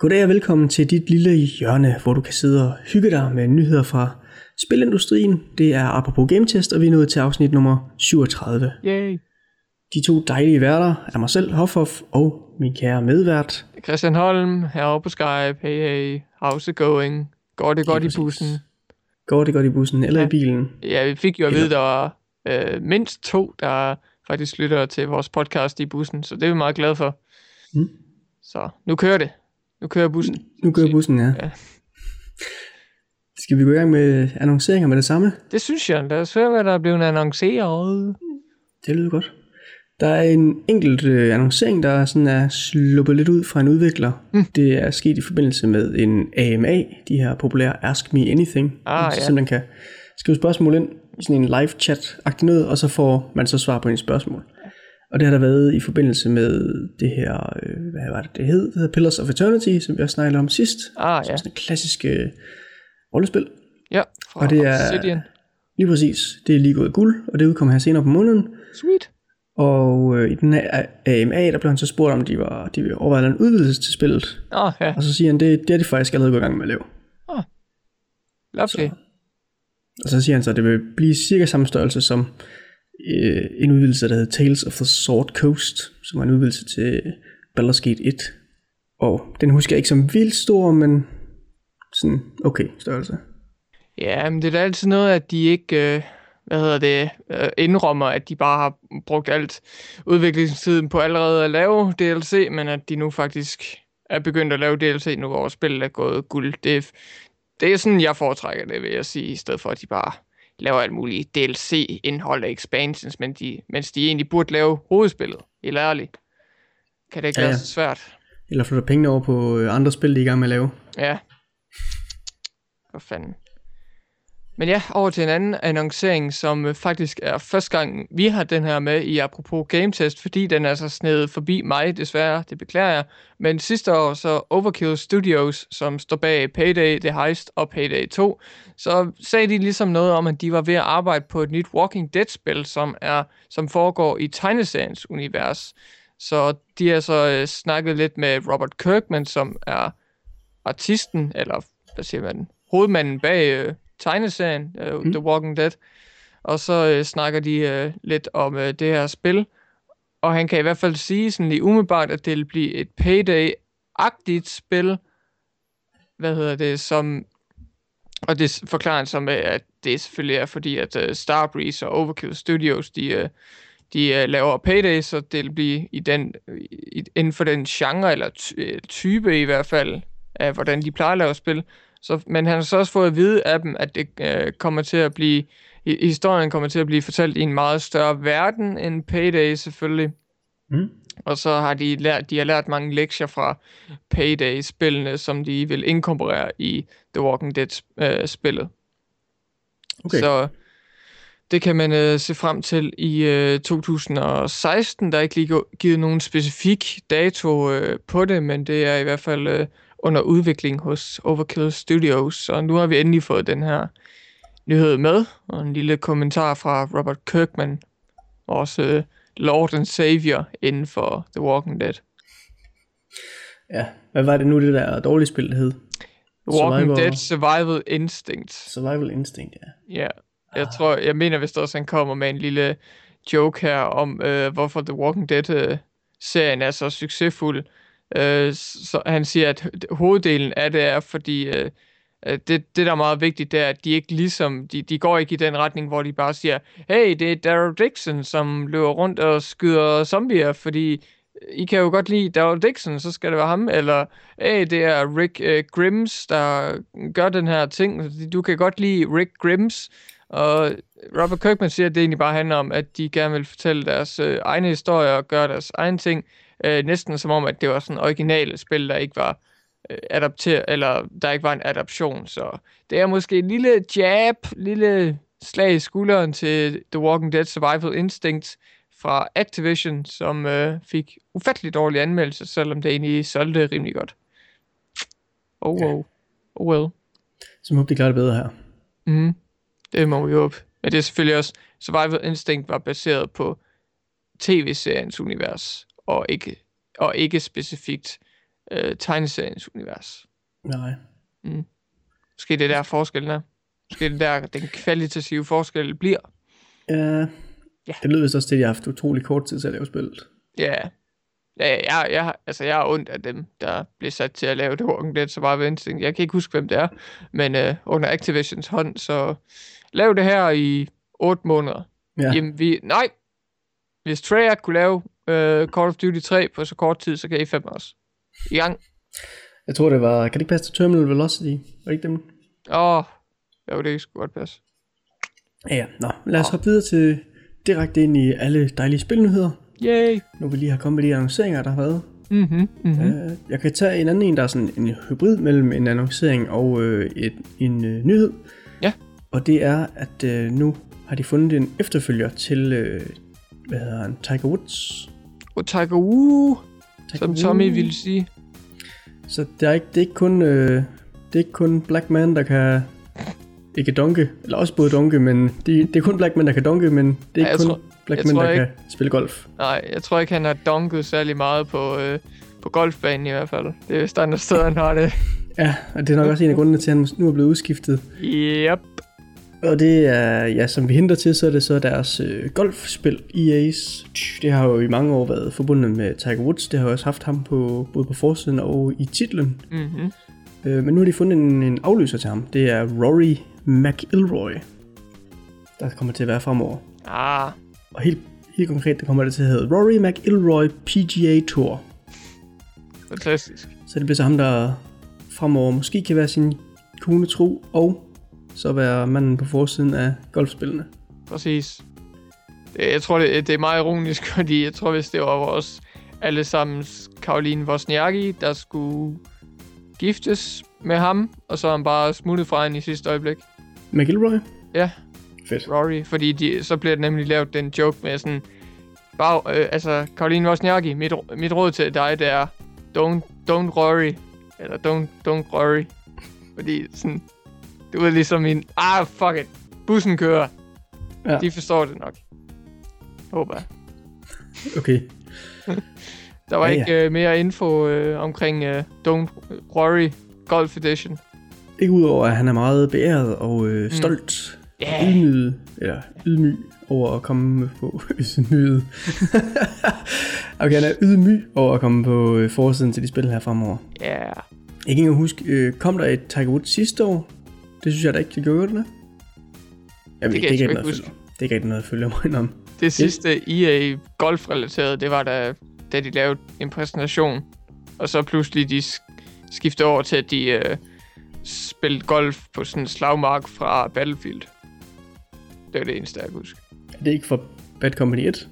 Goddag og velkommen til dit lille hjørne, hvor du kan sidde og hygge dig med nyheder fra spilindustrien. Det er apropos Game Test, og vi er nået til afsnit nummer 37. Yay. De to dejlige værter er mig selv, Hoffoff, og min kære medvært. Christian Holm, herovre på Skype. Hey, hey. How's it going? Går det godt i bussen? Går det godt i bussen eller Ja. i bilen? Ja, vi fik jo at Eller- vide, der var øh, mindst to, der faktisk lytter til vores podcast i bussen, så det er vi meget glade for. Mm. Så nu kører det. Nu kører bussen. Nu kører bussen, ja. Ja. Skal vi gå i gang med annonceringer med det samme? Det synes jeg. Lad os høre, hvad der er blevet annonceret. Det lyder godt. Der er en enkelt øh, annoncering, der sådan er sluppet lidt ud fra en udvikler. Mm. Det er sket i forbindelse med en AMA, de her populære Ask Me Anything. Ah, man så ja. simpelthen kan skrive spørgsmål ind i sådan en live chat-agtig noget, og så får man så svar på en spørgsmål. Og det har der været i forbindelse med det her, øh, hvad var det, det hed? Det hedder Pillars of Eternity, som vi også snakkede om sidst. Ah, ja. Sådan et klassisk øh, rollespil. Ja, fra Og det er- Obsidian. Lige præcis. Det er lige gået guld, og det udkommer her senere på måneden. Sweet. Og øh, i den her AMA, der blev han så spurgt, om de var de ville overveje en udvidelse til spillet. Ah, ja. Og så siger han, det, det er de faktisk allerede gået i gang med at lave. Lovely. Og så siger han så, at det vil blive cirka samme størrelse som øh, en udvidelse, der hedder Tales of the Sword Coast, som var en udvidelse til Baldur's Gate 1. Og den husker jeg ikke som vildt stor, men sådan okay størrelse. Ja, men det er da altid noget, at de ikke, øh, hvad hedder det, øh, indrømmer, at de bare har brugt alt udviklingstiden på allerede at lave DLC, men at de nu faktisk er begyndt at lave DLC, nu hvor spillet er gået guld. Det, det er sådan, jeg foretrækker det, vil jeg sige, i stedet for, at de bare laver alt muligt DLC-indhold og expansions, men de, mens de egentlig burde lave hovedspillet, helt ærligt. Kan det ikke Ja, være ja. så svært? Eller flytter pengene over på øh, andre spil, de er i gang med at lave. Ja. For fanden. Men ja, over til en anden annoncering, som øh, faktisk er første gang, vi har den her med i apropos Game Test, fordi den er så snedet forbi mig, desværre, det beklager jeg. Men sidste år, så Overkill Studios, som står bag Payday, The Heist og Payday 2, så sagde de ligesom noget om, at de var ved at arbejde på et nyt Walking Dead-spil, som, er, som foregår i tegneseriens univers. Så de har så øh, snakket lidt med Robert Kirkman, som er artisten, eller hvad siger man, hovedmanden bag øh, tegneserien øh, mm. The Walking Dead. Og så øh, snakker de øh, lidt om øh, det her spil. Og han kan i hvert fald sige sådan lige umiddelbart, at det vil blive et Payday-agtigt spil. Hvad hedder det, som... Og det forklarer han som, øh, at det selvfølgelig er fordi, at uh, Starbreeze og Overkill Studios, de, uh, de uh, laver Payday, så det vil blive i den, i, inden for den genre, eller ty- øh, type i hvert fald, af hvordan de plejer at lave spil. Så, men han har så også fået at vide af dem, at det øh, kommer til at blive, hi- historien kommer til at blive fortalt i en meget større verden end Payday selvfølgelig. Mm. Og så har de lært, de har lært mange lektier fra Payday-spillene, som de vil inkorporere i The Walking Dead-spillet. Okay. Så det kan man øh, se frem til i øh, 2016. Der er ikke lige givet nogen specifik dato øh, på det, men det er i hvert fald øh, under udvikling hos Overkill Studios. Og nu har vi endelig fået den her nyhed med, og en lille kommentar fra Robert Kirkman, vores øh, Lord and Savior inden for The Walking Dead. Ja, hvad var det nu, det der dårlige spil, det hed? The Walking Survivor. Dead Survival Instinct. Survival Instinct, ja. Ja, jeg tror, jeg mener vist også, han kommer med en lille joke her om, øh, hvorfor The Walking Dead-serien er så succesfuld. Øh, så han siger, at hoveddelen af det er, fordi øh, øh, det, det, der er meget vigtigt, det er, at de ikke ligesom, de, de går ikke i den retning, hvor de bare siger, hey, det er Daryl Dixon, som løber rundt og skyder zombier, fordi øh, I kan jo godt lide Daryl Dixon, så skal det være ham, eller hey, det er Rick øh, Grims, der gør den her ting, du kan godt lide Rick Grims, og Robert Kirkman siger, at det egentlig bare handler om, at de gerne vil fortælle deres øh, egne historier og gøre deres egen ting. Øh, næsten som om, at det var sådan originale spil, der ikke var øh, adapteret, eller der ikke var en adaption. Så det er måske en lille jab, lille slag i skulderen til The Walking Dead Survival Instinct fra Activision, som øh, fik ufattelig dårlige anmeldelser, selvom det egentlig solgte rimelig godt. Oh, oh. oh well. Så må de klare det bedre her. Mm, det må vi håbe. Men det er selvfølgelig også, Survival Instinct var baseret på tv-seriens univers, og ikke, og ikke specifikt øh, tegneseriens univers. Nej. Måske det er der forskellen er. Måske det er der, den kvalitative forskel bliver. Ja, Ja. det lyder vist også til, at jeg har haft utrolig kort tid til at lave spillet. Ja, ja jeg, jeg, altså jeg er ondt af dem, der bliver sat til at lave det Walking Dead Survivor Instinct. Jeg kan ikke huske, hvem det er, men øh, under Activisions hånd, så lav det her i 8 måneder. Ja. Jamen, vi, nej, hvis Treyarch kunne lave øh, Call of Duty 3 på så kort tid, så kan I fem også. I gang. jeg tror det var, kan det ikke passe til Terminal Velocity? Var ikke dem? Åh, jo, det skulle godt passe. Ja. Nå, lad os hoppe videre til direkte ind i alle dejlige spilnyheder. Yay! Nu vi lige har kommet med de annonceringer, der har været. Mhm, mhm. Øh, jeg kan tage en anden en, der er sådan en hybrid mellem en annoncering og øh, et, en øh, nyhed. Ja. Og det er, at øh, nu har de fundet en efterfølger til, øh, hvad hedder han, Tiger Woods. Woo, Tiger som. Tommy ville sige. Så det er ikke, det er ikke kun, øh, det er ikke kun Black Man, der kan ikke donke, eller også både donke, men det, det er kun Black Man, der kan donke, men det er Ja, ikke jeg kun tror- Black Man, der ikke- kan spille golf. Nej, jeg tror ikke, han har dunket særlig meget på, øh, på golfbanen i hvert fald. Det er vist andre steder, han har det. Ja, og det er nok også en af grundene til, at han nu er blevet udskiftet. Yep. Og det er, ja, som vi henter til, så er det så deres øh, golfspil, EA's. Det har jo i mange år været forbundet med Tiger Woods. Det har jo også haft ham på, både på forsiden og i titlen. Mm-hmm. Øh, men nu har de fundet en, en afløser til ham. Det er Rory McIlroy, der kommer til at være fremover. Ah, Og helt, helt konkret, det kommer det til at hedde Rory McIlroy PGA Tour. fantastisk. Så det bliver så ham, der fremover måske kan være sin kone tro, og så være manden på forsiden af golfspillene. Præcis. Det, jeg tror, det, det er meget ironisk, fordi jeg tror, hvis det var vores allesammens Karoline Wozniacki, der skulle giftes med ham, og så er han bare smuttet fra hende i sidste øjeblik. McIlroy? Ja, Fedt. Rory, fordi de, så bliver det nemlig lavet den joke med sådan, bare, øh, altså, Karoline Wozniacki, mit, mit råd til dig, det er, don't, don't Rory, eller don't, don't Rory, fordi sådan, du er ligesom en, ah, fuck it, bussen kører, Ja. de forstår det nok, håber jeg. Okay. Der var Ja, ja, ikke øh, mere info øh, omkring øh, Don't Rory Golf Edition. Ikke udover, at han er meget beæret og øh, stolt Ja. og ydmyg, eller ydmyg over at komme på ydmyg. okay, han er ydmyg over at komme på øh, forsiden til de spil her fremover. Ja, Jeg kan ikke huske, øh, kom der et Tiger Woods sidste år? Det synes jeg da ikke, det gjorde det. Jeg ved, kan jeg ikke noget, følger. Det er ikke noget, jeg følger mig om. det sidste EA golf-relateret, det var da, da de lavede en præsentation, og så pludselig de sk- skiftede over til, at de øh, spillede golf på sådan en slagmark fra Battlefield. Det var det eneste, jeg kan huske. Er det ikke for Bad Company 1?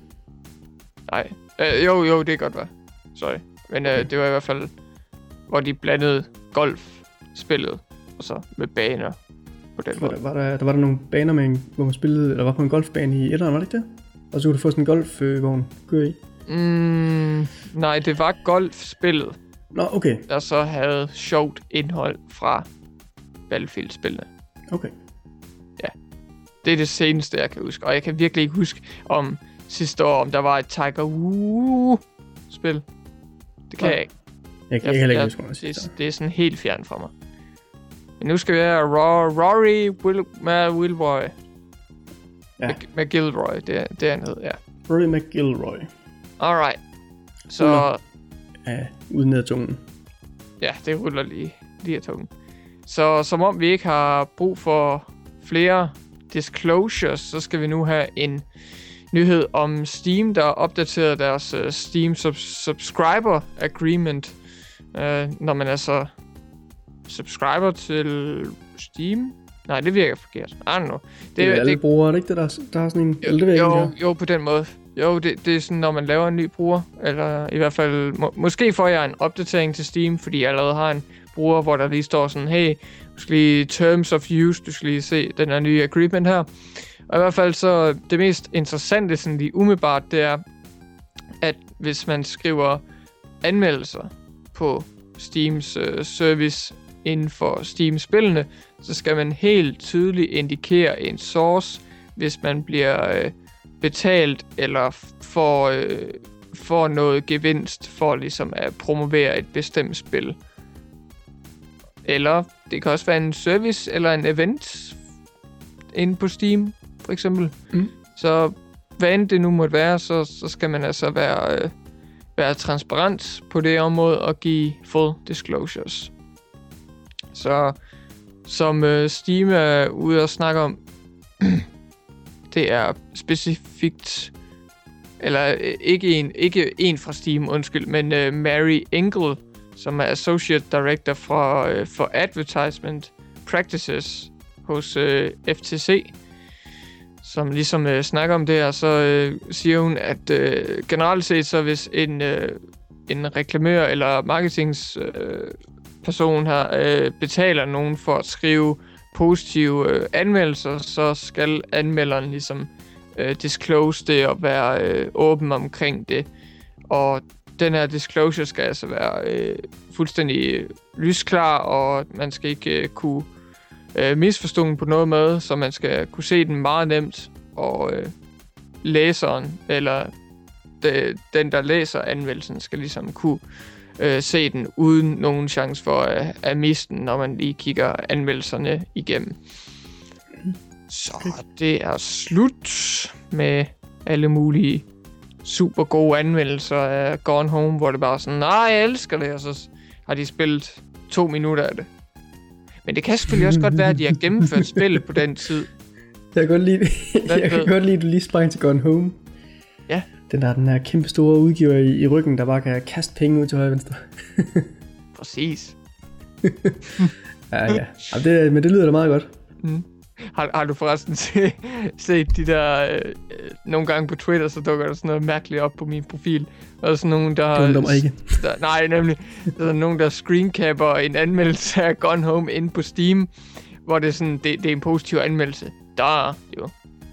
Nej. Øh, jo, jo, det kan godt være. Sorry. Men øh, det var i hvert fald, hvor de blandede golf-spillet, og så med baner på den Var måde. der, var der, der var der nogle baner, med en, hvor man spillede, eller var på en golfbane i etteren, var det ikke det? Og så kunne du få sådan en golfvogn, køre i. Mm, nej, det var golfspillet, Nå, okay, der så havde sjovt indhold fra Battlefield-spillene. okay. Det er det seneste, jeg kan huske. Og jeg kan virkelig ikke huske om sidste år, om der var et Tiger Woo-spil. Det kan Nej. jeg ikke. Jeg, jeg, jeg kan heller ikke huske, Det, det er sådan helt fjern fra mig. Men nu skal vi have Ro- Rory Will, med Wilroy. Ja. Med, med Gilroy, det, er- det er han hed, ja. Rory McIlroy. Alright. Så Ruller. Ja, uden af tungen. ja, det ruller lige, lige af tungen. Så som om vi ikke har brug for flere disclosures, så skal vi nu have en nyhed om Steam, der opdaterer deres uh, Steam sub- subscriber agreement, uh, når man altså subscriber til Steam. Nej, det virker forkert. I don't know. Det er alle brugere, er det ikke det, der, der har sådan en... det jo, om det jo, på den måde. Jo, det, det er sådan, når man laver en ny bruger, eller i hvert fald, må, måske får jeg en opdatering til Steam, fordi jeg allerede har en bruger, hvor der lige står sådan, hey, du skal lige terms of use, du skal lige se den her nye agreement her. Og i hvert fald så, det mest interessante sådan lige umiddelbart, det er, at hvis man skriver anmeldelser på Steams øh, service inden for Steam-spillene, så skal man helt tydeligt indikere en source, hvis man bliver øh, betalt eller får, øh, får noget gevinst for ligesom at promovere et bestemt spil. Eller det kan også være en service eller en event inde på Steam, for eksempel. Mm. Så hvad end det nu måtte være, så, så skal man altså være, øh, være transparent på det område og give full disclosures. Så som øh, Steam er ude og snakke om, det er specifikt, eller øh, ikke en, ikke en fra Steam, undskyld, men øh, Mary Engel, som er Associate Director for, øh, for Advertisement Practices hos øh, FTC, som ligesom øh, snakker om det her, så øh, siger hun, at øh, generelt set, så hvis en, øh, en reklamør eller marketings... øh, person her øh, betaler nogen for at skrive positive øh, anmeldelser, så skal anmelderen ligesom øh, disclose det og være øh, åben omkring det. Og den her disclosure skal altså være øh, fuldstændig øh, lysklar, og man skal ikke øh, kunne øh, misforstå den på noget måde, så man skal kunne se den meget nemt, og øh, læseren, eller de, den, der læser anmeldelsen, skal ligesom kunne øh, se den uden nogen chance for at, at miste den, når man lige kigger anmeldelserne igennem. Så det er slut med alle mulige super gode anmeldelser af Gone Home, hvor det bare er sådan, nej, jeg elsker det, og så har de spillet to minutter af det. Men det kan selvfølgelig også godt være, at de har gennemført spillet på den tid. Jeg kan godt lide, jeg kan godt lide, at du lige sprang til Gone Home. Ja. Den der, den her kæmpe store udgiver i, i ryggen, der bare kan kaste penge ud til højre og venstre. Præcis. Ja, ja. Jamen, det, men det lyder da meget godt. Mm. Har, har du forresten se, set de der... Øh, nogle gange på Twitter, så dukker der sådan noget mærkeligt op på min profil. Og sådan nogen, der... Det mig ikke. Der, nej, nemlig. Der er nogen, der screencapper en anmeldelse af Gone Home inde på Steam, hvor det er sådan, det, det er en positiv anmeldelse. Der jo.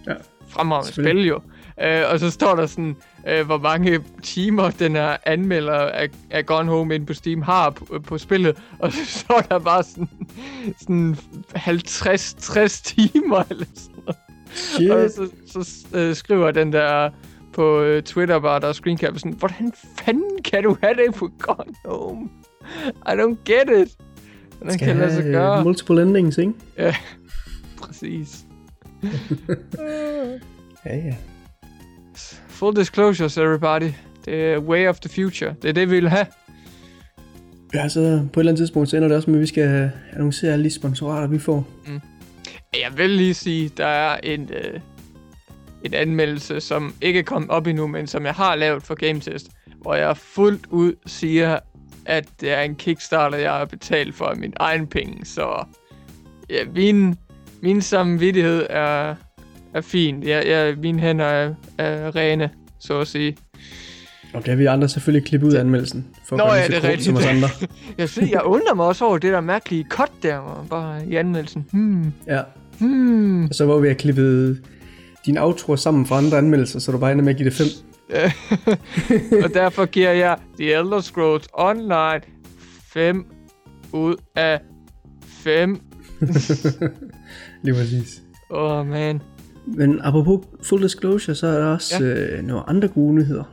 Ja, Fremragende spil jo. Øh, og så står der sådan, øh, hvor mange timer den her anmelder af, af Gone Home inde på Steam har på, på spillet. Og så står der bare sådan, sådan 50-60 timer eller sådan noget. Shit. Og så, så øh, skriver den der på øh, Twitter bare, der er screencap, sådan, hvordan fanden kan du have det på Gone Home? I don't get it. Hvordan kan det lade sig have, gøre? øh, multiple endings, ikke? Præcis. Ja, ja. Full disclosures, everybody. Det er way of the future. Det er det, vi vil have. Ja, så på et eller andet tidspunkt, så ender det også med, at vi skal annoncere alle de sponsorater, vi får. Jeg vil lige sige, der er en, øh, en anmeldelse, som ikke er kommet op endnu, men som jeg har lavet for Game Test, hvor jeg fuldt ud siger, at det er en Kickstarter, jeg har betalt for min egen penge. Så ja, min, min samvittighed er, er fin. Jeg, jeg, mine hænder er, er rene, så at sige. Og det har vi andre selvfølgelig klippet ud af anmeldelsen. For at Nå gøre ja, det er kort som os rigtigt. andre. Jeg, synes, jeg undrer mig også over det der mærkelige cut der, bare i anmeldelsen. Hmm, Ja. hmm. Og så var vi have klippet dine outroer sammen fra andre anmeldelser, så du bare ender med at give det fem. og derfor giver jeg The Elder Scrolls Online 5 ud af 5. Lige præcis. Åh, oh, man. Men apropos full disclosure, så er der også ja. øh, nogle andre gode nyheder,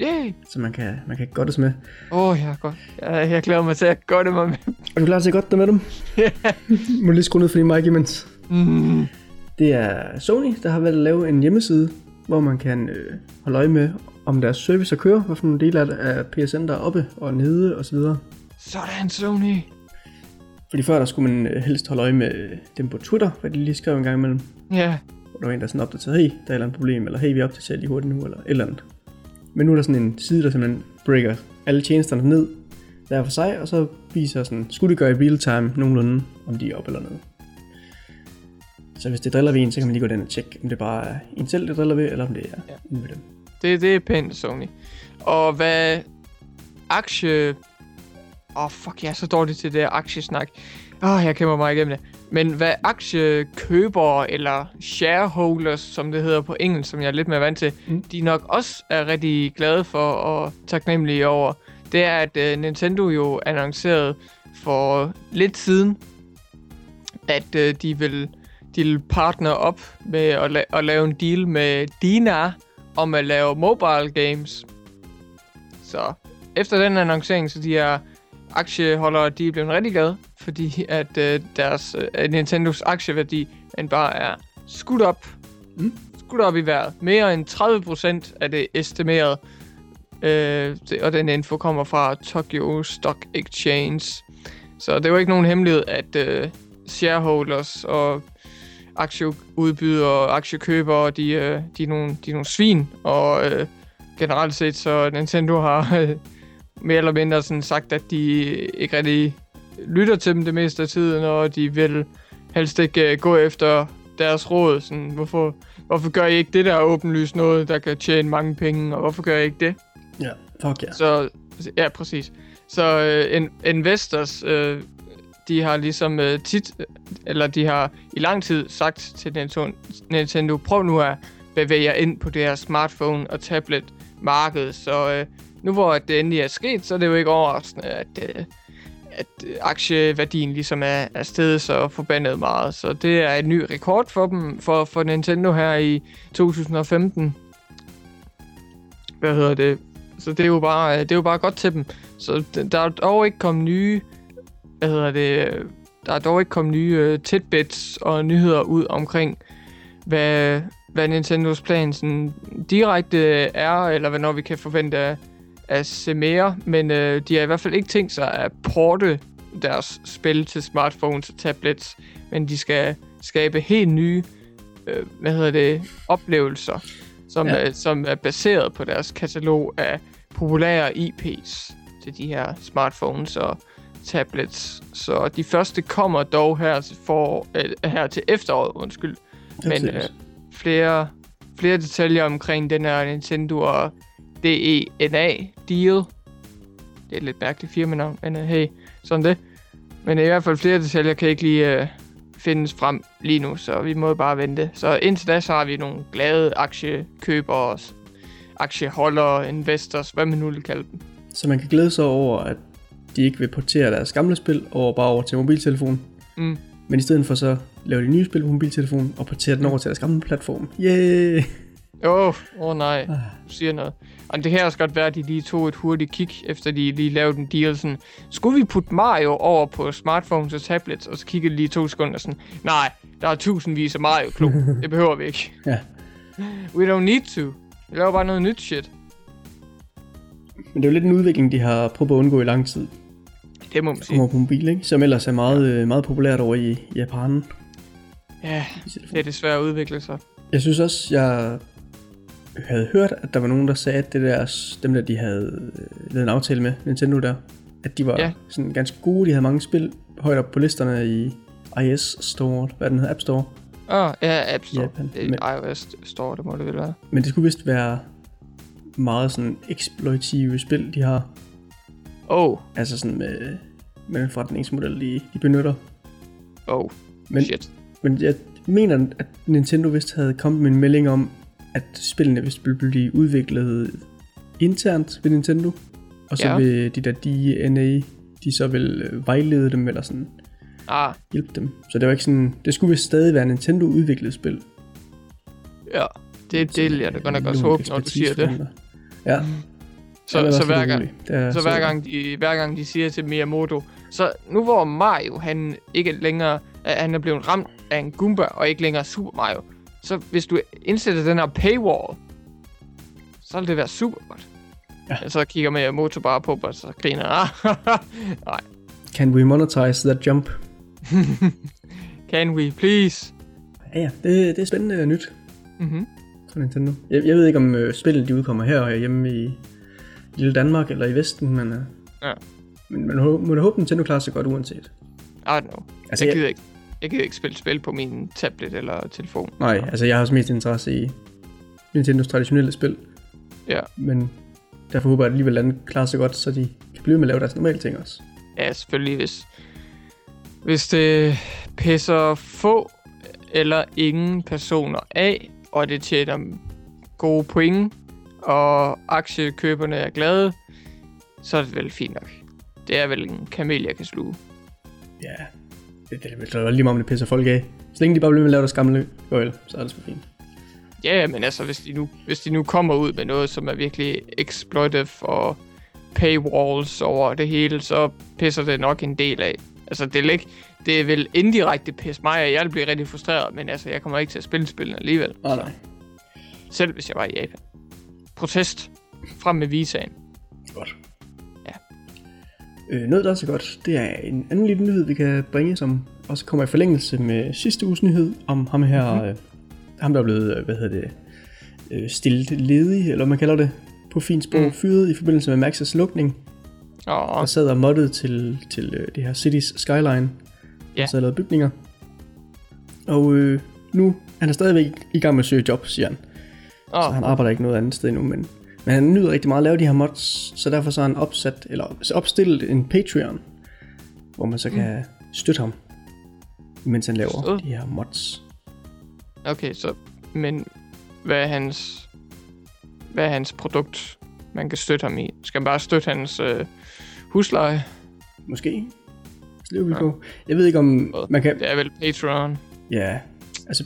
Yay. som man kan, man kan godt os med. Åh, oh, jeg er godt. Jeg, jeg glæder mig til at gøre det mig med. Er du klar til at godt dig med dem? Må du lige skrue ned for din mic imens. Mm. Det er Sony, der har valgt at lave en hjemmeside, hvor man kan øh, holde øje med, om deres service kører, hvad for nogle dele af PSN, der er oppe og nede osv. Sådan, Sony. Fordi før der skulle man øh, helst holde øje med øh, dem på Twitter, hvad de lige skrev en gang imellem. Ja. Hvor der var en, der sådan opdaterede, hey, der er et eller andet problem, eller hey, vi opdaterer lige hurtigt nu, eller et eller andet. Men nu er der sådan en side, der simpelthen breaker alle tjenesterne ned, der for sig, og så viser sådan, skulle det gøre i real time nogenlunde, om de er op eller ned. Så hvis det driller ved en, så kan man lige gå den og tjekke, om det bare er en selv, det driller ved, eller om det er Ja. ja. ved dem. Det, det er pænt, Sony. Og hvad aktie... Åh, oh, fuck, jeg er så dårlig til det her aktiesnak. Åh, oh, jeg kæmper mig igennem det. Men hvad aktiekøbere, eller shareholders, som det hedder på engelsk, som jeg er lidt mere vant til, Mm. de nok også er rigtig glade for og taknemmelige over, det er, at uh, Nintendo jo annoncerede for lidt siden, at uh, de vil de vil partner op med at, la- at lave en deal med Dina om at lave mobile games. Så efter den annoncering, så de her aktieholdere, de er blevet rigtig glade, fordi at øh, deres øh, Nintendos aktieværdi den bare er skudt op. Mm. Skudt op i vejret. Mere end 30% af det estimerede. Øh, det, og den info kommer fra Tokyo Stock Exchange. Så det er jo ikke nogen hemmelighed, at øh, shareholders og aktieudbydere og aktiekøbere, de, øh, de, er nogle, de er nogle svin, og øh, generelt set så Nintendo har øh, mere eller mindre sådan sagt, at de ikke rigtig lytter til dem det meste af tiden, og de vil helst ikke øh, gå efter deres råd. Sådan, hvorfor, hvorfor gør I ikke det der åbenlyst noget, der kan tjene mange penge, og hvorfor gør I ikke det? Ja, fuck ja. Så, ja, præcis. Så øh, in, investors, øh, de har ligesom øh, tit, eller de har i lang tid sagt til Nintendo, Nintendo prøv nu at bevæge jer ind på det her smartphone og tablet marked. Så øh, nu hvor det endelig er sket, så er det jo ikke overraskende, at, øh, at øh, aktieværdien ligesom er, er steget så forbandet meget. Så det er en ny rekord for dem, for, for Nintendo her i 2015. Hvad hedder det? Så det er jo bare, øh, det er jo bare godt til dem. Så der er dog ikke kommet nye, hvad hedder det, øh, der er dog ikke kommet nye uh, tidbits og nyheder ud omkring, hvad, hvad Nintendos plan sådan direkte er, eller hvornår vi kan forvente se mere. Men uh, de har i hvert fald ikke tænkt sig at porte deres spil til smartphones og tablets, men de skal skabe helt nye, uh, hvad hedder det, oplevelser, som, Ja. ja. er, som er baseret på deres katalog af populære IP's til de her smartphones og tablets. Så de første kommer dog her til, for, øh, her til efteråret, undskyld. Men øh, flere, flere detaljer omkring den her Nintendo og DENA-deal. Det er et lidt mærkeligt firmanavn, men øh, hey, sådan det. Men i hvert fald flere detaljer kan ikke lige øh, findes frem lige nu, så vi må bare vente. Så indtil da, så har vi nogle glade aktiekøbere, aktieholdere, investors, hvad man nu vil kalde dem. Så man kan glæde sig over, at de ikke vil portere deres gamle spil over bare over til mobiltelefon. Mm. Men i stedet for så laver de nye spil på mobiltelefon og porterer den over til deres gamle platform. Yay! Åh, oh, oh nej, du siger noget. Og det kan også godt være, at de lige tog et hurtigt kig, efter de lige lavede en deal. Sådan, skulle vi putte Mario over på smartphones og tablets? Og så kiggede de lige to sekunder sådan, nej, der er tusindvis af mario klub Det behøver vi ikke. Ja. We don't need to. Vi laver bare noget nyt shit. Men det er jo lidt en udvikling, de har prøvet at undgå i lang tid. Det må man sige. Kommer på mobil, ikke? Som ellers er meget, øh, meget populært over i Japan. Ja, det er desværre at udvikle sig. Jeg synes også, jeg havde hørt, at der var nogen, der sagde, at det der, dem der, de havde øh, lavet en aftale med Nintendo der, at de var Ja. sådan ganske gode, de havde mange spil højt op på listerne i iOS Store, hvad den hedder, App Store. Åh, oh, ja, App Store. Japan. Det er iOS Store, det må det vel være. Men det skulle vist være meget sådan eksploitive spil, de har. Oh, Altså sådan med, med den forretningsmodel, de, de benytter. oh, Men, shit. men jeg mener, at Nintendo vist havde kommet med en melding om, at spillene vist ville blive udviklet internt ved Nintendo. Og så Ja. vil de der DNA, de så vil øh, vejlede dem, eller sådan Ah, hjælpe dem. Så det var ikke sådan, det skulle vist stadig være Nintendo udviklet spil. ja. Det, det vil jeg da godt nok også håbe, når du siger det. Ja, Så, jeg er i så hvert fald hver gang, er Så hver gang, de, hver gang de siger til Miyamoto, så nu hvor Mario, han ikke længere, at han er blevet ramt af en Goomba, og ikke længere Super Mario, så hvis du indsætter den her paywall, så vil det være super godt. Ja. Så kigger Miyamoto bare på, og så griner. "Ah, Nej, Can we monetize that jump? can we please? Ja, ja, det, det er spændende nyt Mm-hmm. for Nintendo. Jeg, jeg ved ikke, om øh, spillet de udkommer her og hjemme i lille Danmark eller i Vesten, men, øh, Ja. men man må, da håbe, Nintendo klarer sig godt uanset. I don't know. Altså, jeg jeg- gider ikke. Jeg gider ikke spille spil på min tablet eller telefon. Nej, altså jeg har også mest interesse i Nintendos traditionelle spil, Ja, men derfor håber jeg at alligevel, at den klarer sig godt, så de kan blive med at lave deres normale ting også. Ja, selvfølgelig, hvis, hvis det pisser få eller ingen personer af, og det tjener gode point, og aktiekøberne er glade, så er det vel fint nok. Det er vel en kamel, jeg kan sluge. Ja, det, det, det er lige meget, om det pisser folk af. Så længe de bare bliver med at lave deres gamle vel, så er det sgu fint. Ja, men altså, hvis de, nu, hvis de nu kommer ud med noget, som er virkelig exploitive og paywalls over det hele, så pisser det nok en del af. Altså, det, er ikke, det vil indirekte pisse mig, og jeg vil blive rigtig frustreret, men altså, jeg kommer ikke til at spille spillene alligevel. Nej, nej. Selv hvis jeg var i Japan. Protest. Frem med visaen. Godt. Øh, noget, der er så godt, det er en anden lille nyhed, vi kan bringe, som også kommer i forlængelse med sidste uges nyhed om ham her, mm-hmm. øh, ham der er blevet, øh, hvad hedder det, øh, stillet ledig, eller hvad man kalder det, på fint sprog, mm. fyret i forbindelse med Max's lukning. Åh, Der sad og moddede til, til øh, det her Cities Skyline. Ja. Og så lavede bygninger. Og øh, nu han er stadigvæk i gang med at søge job, siger han. åh, Så han arbejder ikke noget andet sted endnu, men, men han nyder rigtig meget at lave de her mods, så derfor så har han opsat, eller så opstillet en Patreon, hvor man så kan mm. støtte ham, mens han laver Sød. de her mods. Okay, så... Men hvad er hans... Hvad er hans produkt, man kan støtte ham i? Skal man bare støtte hans øh, husleje? Måske. Levevilkår. Jeg ved ikke om man kan... Det er vel Patreon. Ja, altså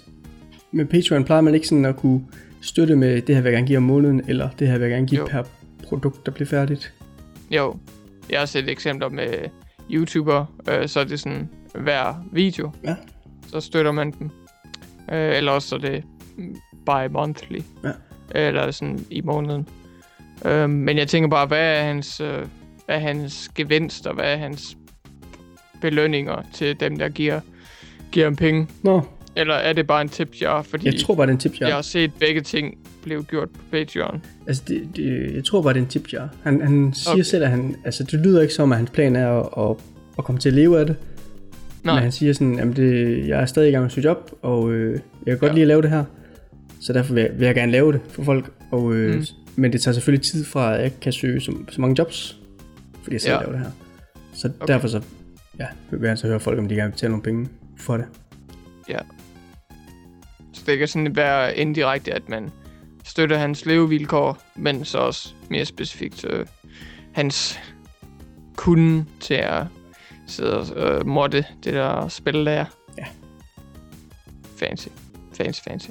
med Patreon plejer man ikke sådan at kunne støtte med det her vil jeg gerne give om måneden, eller det her vil jeg gerne give Jo. per produkt, der bliver færdigt. Jo, jeg har set eksempler med YouTuber, øh, så er det sådan hver video, Ja. så støtter man dem. Øh, eller også så er det by monthly. Ja. Eller sådan i måneden. Øh, men jeg tænker bare, hvad er hans, øh, hvad er hans gevinst, og hvad er hans belønninger til dem, der giver, giver ham penge? Nå, Eller er det bare en tip jar? Fordi jeg tror bare, det er en tip jar. jeg har set begge ting blive gjort på Patreon. Altså, det, det, jeg tror bare, det er en tip jar. Han, han siger Okay. selv, at han, altså, det lyder ikke som, at hans plan er at, at, at komme til at leve af det. Nej. Men han siger sådan, at det, jeg er stadig i gang med at søge job, og øh, jeg kan godt Ja. ja. lide at lave det her. Så derfor vil jeg, vil jeg gerne lave det for folk. Og, øh, Mm. Men det tager selvfølgelig tid fra, at jeg kan søge så, så mange jobs, fordi jeg selv Ja. ja. laver det her. Så Okay. derfor så, ja, vil han så høre folk, om de gerne vil betale nogle penge for det. Så det kan sådan være indirekte, at man støtter hans levevilkår, men så også mere specifikt øh, hans kunde til at sidde og øh, modde det der spil der. Ja. Fancy. Fancy, fancy.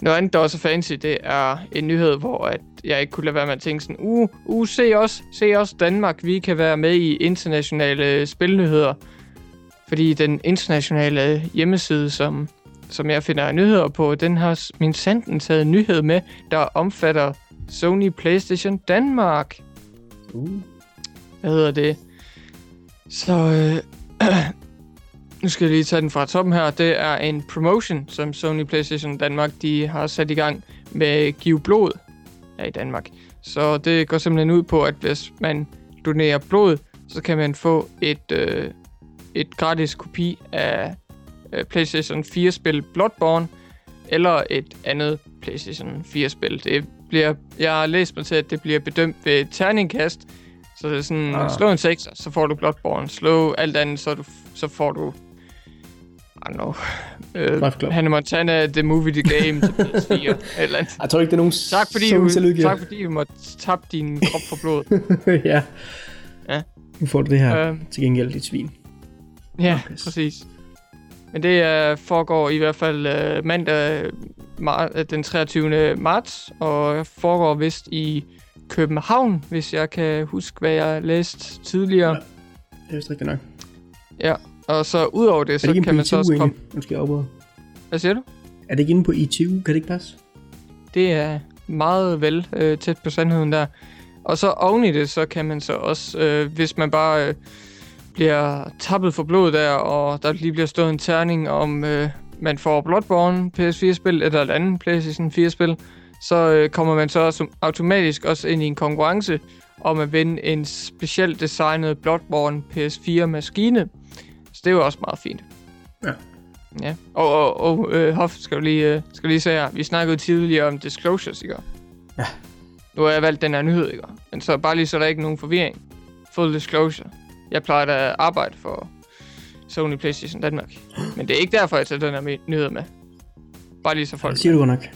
Noget andet, der også er fancy, det er en nyhed, hvor at jeg ikke kunne lade være med at tænke sådan, uh, uh, se os, se os Danmark, vi kan være med i internationale spilnyheder. Fordi den internationale hjemmeside, som som jeg finder nyheder på, den har min sanden taget nyhed med, der omfatter Sony PlayStation Danmark. Uh. Hvad hedder det? Så øh, nu skal jeg lige tage den fra toppen her. Det er en promotion, som Sony PlayStation Danmark de har sat i gang med Giv Blod her i Danmark. Så det går simpelthen ud på, at hvis man donerer blod, så kan man få et, øh, et gratis kopi af øh, PlayStation 4-spil Bloodborne, eller et andet PlayStation 4-spil. Det bliver, jeg har læst mig til, at det bliver bedømt ved terningkast, så det er sådan, ah. Slå en 6, så får du Bloodborne. Slå alt andet, så, du, så får du... I don't know. Øh. Hannah Montana, The Movie, The Game til PS4. et eller andet. Jeg tror ikke, det er nogen Tak fordi, du, tak fordi du måtte tabe din krop for blod. ja. Ja. Nu får du det her Øhm. til gengæld, dit svin. Ja, Pis. præcis. Men det uh, foregår i hvert fald uh, mandag mar- øh, den 23. marts, og foregår vist i København, hvis jeg kan huske, hvad jeg læste tidligere. Ja. Det er vist rigtigt nok. Ja. Og så udover det, det så kan man så også komme... Nu skal jeg. Hvad siger du? Er det ikke inde på ITU? Kan det ikke passe? Det er meget vel øh, tæt på sandheden der. Og så oven i det, så kan man så også, øh, hvis man bare øh, bliver tappet for blod der, og der lige bliver stået en terning om, øh, man får Bloodborne PS4-spil, eller et andet PlayStation 4-spil, så øh, kommer man så også automatisk også ind i en konkurrence om at vinde en specielt designet Bloodborne PS4-maskine. Så det er jo også meget fint. Ja. Ja, og, og, og øh, Hoff, skal du lige, øh, skal lige se her. Vi snakkede tidligere om disclosures, ikke? Ja. Nu har jeg valgt den her nyhed, ikke? Men så bare lige så der er ikke nogen forvirring. Full disclosure. Jeg plejer at arbejde for Sony PlayStation Danmark. Men det er ikke derfor, jeg tager den her med- nyhed med. Bare lige så folk... Det siger du godt nok.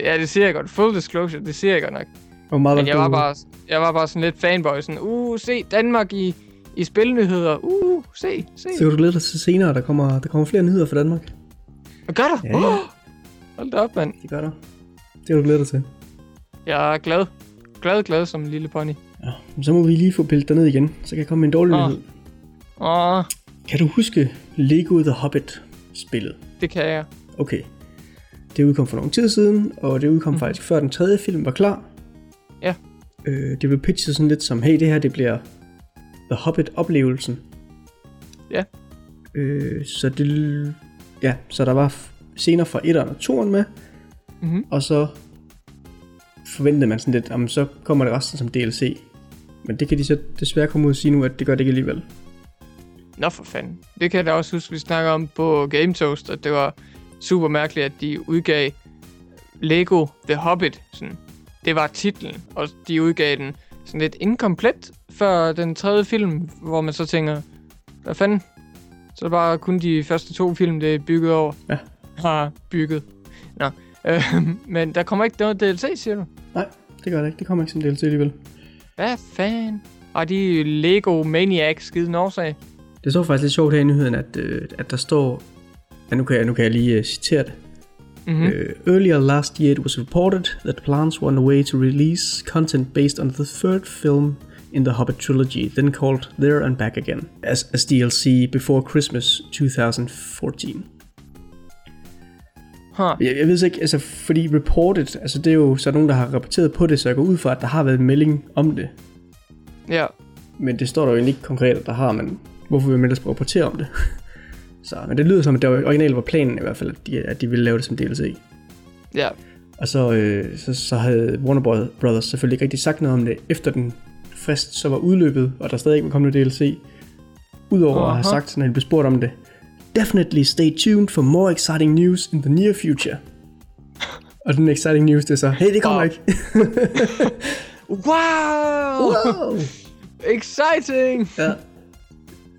Ja, det siger jeg godt. Full disclosure, det siger jeg godt nok. Hvor meget Men jeg var bare, jeg var bare sådan lidt fanboy. Sådan, uh, se Danmark i, i spilnyheder. Uh, se, se. Så du glæde dig til senere, der kommer, der kommer flere nyheder fra Danmark. Hvad gør der? Ja, ja. Uh, hold da op, mand. Det gør der. Det kan du glæde dig til. Jeg er glad. Glad, glad som en lille pony. Ja, så må vi lige få pillet ned igen, så kan jeg komme med en dårlig nyhed. Åh, Kan du huske Lego The Hobbit-spillet? det kan jeg. Okay. Det udkom for nogle tid siden, og det udkom mm. faktisk før den tredje film var klar. Ja. Øh, det blev pitchet sådan lidt som, hey, det her det bliver The Hobbit-oplevelsen. Ja. Øh, så det, ja, så der var scener fra 1'eren og 2'eren med, Mhm. og så forventede man sådan lidt, jamen, så kommer det resten som DLC. Men det kan de så desværre komme ud og sige nu, at det gør det ikke alligevel. Nå for fanden. Det kan jeg da også huske, vi snakker om på Game Toast, at det var super mærkeligt, at de udgav Lego The Hobbit. Sådan. Det var titlen, og de udgav den sådan lidt inkomplet før den tredje film, hvor man så tænker, hvad fanden? Så er det bare kun de første to film, det er bygget over. Ja. Har bygget. Nå. Øh, men der kommer ikke noget DLC, siger du? Nej, det gør det ikke. Det kommer ikke som DLC alligevel. Hvad fanden? Og de Lego Maniacs skide årsag. Det så faktisk lidt sjovt her i nyheden, at, øh, at der står, ja, nu kan jeg, nu kan jeg lige uh, citere det. Mhm. Mm. Uh, earlier last year it was reported that plans were on the way to release content based on the third film in the Hobbit trilogy, then called There and Back Again, as, as DLC before Christmas 2014. Huh. Jeg, jeg ved ikke, altså fordi reported, altså det er jo så nogen, der har rapporteret på det, så jeg går ud fra, at der har været en melding om det. Ja, Men det står der jo egentlig ikke konkret, at der har, men hvorfor vil man ellers rapportere om det? så, men det lyder som, at det originalt var planen i hvert fald, at de, at de ville lave det som DLC. ja. Og så, øh, så, så havde Warner Brothers selvfølgelig ikke rigtig sagt noget om det, efter den frist så var udløbet, og der stadig ikke var kommet noget DLC. Udover at have sagt, når de blev spurgt om det, Definitely stay tuned for more exciting news in the near future. Og den exciting news, det er så, hey, det kommer Åh. ikke. Wow! wow! Exciting! Ja,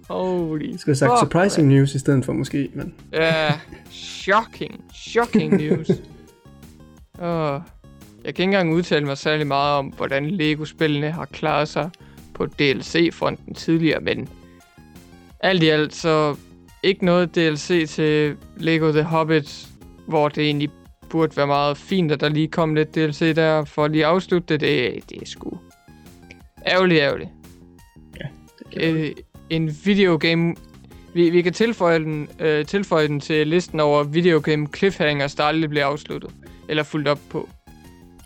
Holy jeg skulle have sagt fuck, surprising news i stedet for måske, men Ja, shocking, shocking news. oh, jeg kan ikke engang udtale mig særlig meget om, hvordan Lego-spillene har klaret sig på DLC-fronten tidligere, men alt i alt så ikke noget DLC til Lego The Hobbit, hvor det egentlig burde være meget fint, at der lige kom lidt DLC der for at lige afslutte det. Det, det er sgu ærgerligt, ærgerligt. Ja, det øh, en videogame... Vi, vi kan tilføje den, øh, tilføje den til listen over videogame cliffhangers, der aldrig bliver afsluttet. Eller fuldt op på.